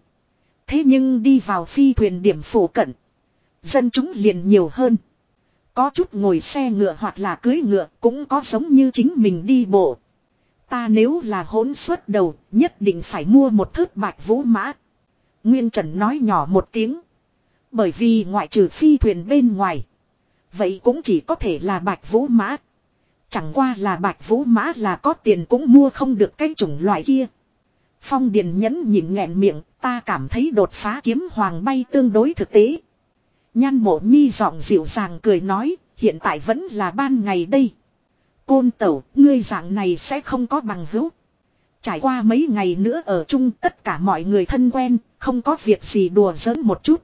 Thế nhưng đi vào phi thuyền điểm phổ cận. Dân chúng liền nhiều hơn. Có chút ngồi xe ngựa hoặc là cưới ngựa cũng có giống như chính mình đi bộ. Ta nếu là hỗn suất đầu nhất định phải mua một thớt bạch vũ mã. Nguyên Trần nói nhỏ một tiếng. Bởi vì ngoại trừ phi thuyền bên ngoài. Vậy cũng chỉ có thể là bạch vũ mã. Chẳng qua là bạch vũ mã là có tiền cũng mua không được cái chủng loại kia. Phong Điền nhẫn nhịn nghẹn miệng, ta cảm thấy đột phá kiếm hoàng bay tương đối thực tế. Nhan mộ nhi giọng dịu dàng cười nói, hiện tại vẫn là ban ngày đây. Côn tẩu, ngươi dạng này sẽ không có bằng hữu. Trải qua mấy ngày nữa ở chung tất cả mọi người thân quen, không có việc gì đùa giỡn một chút.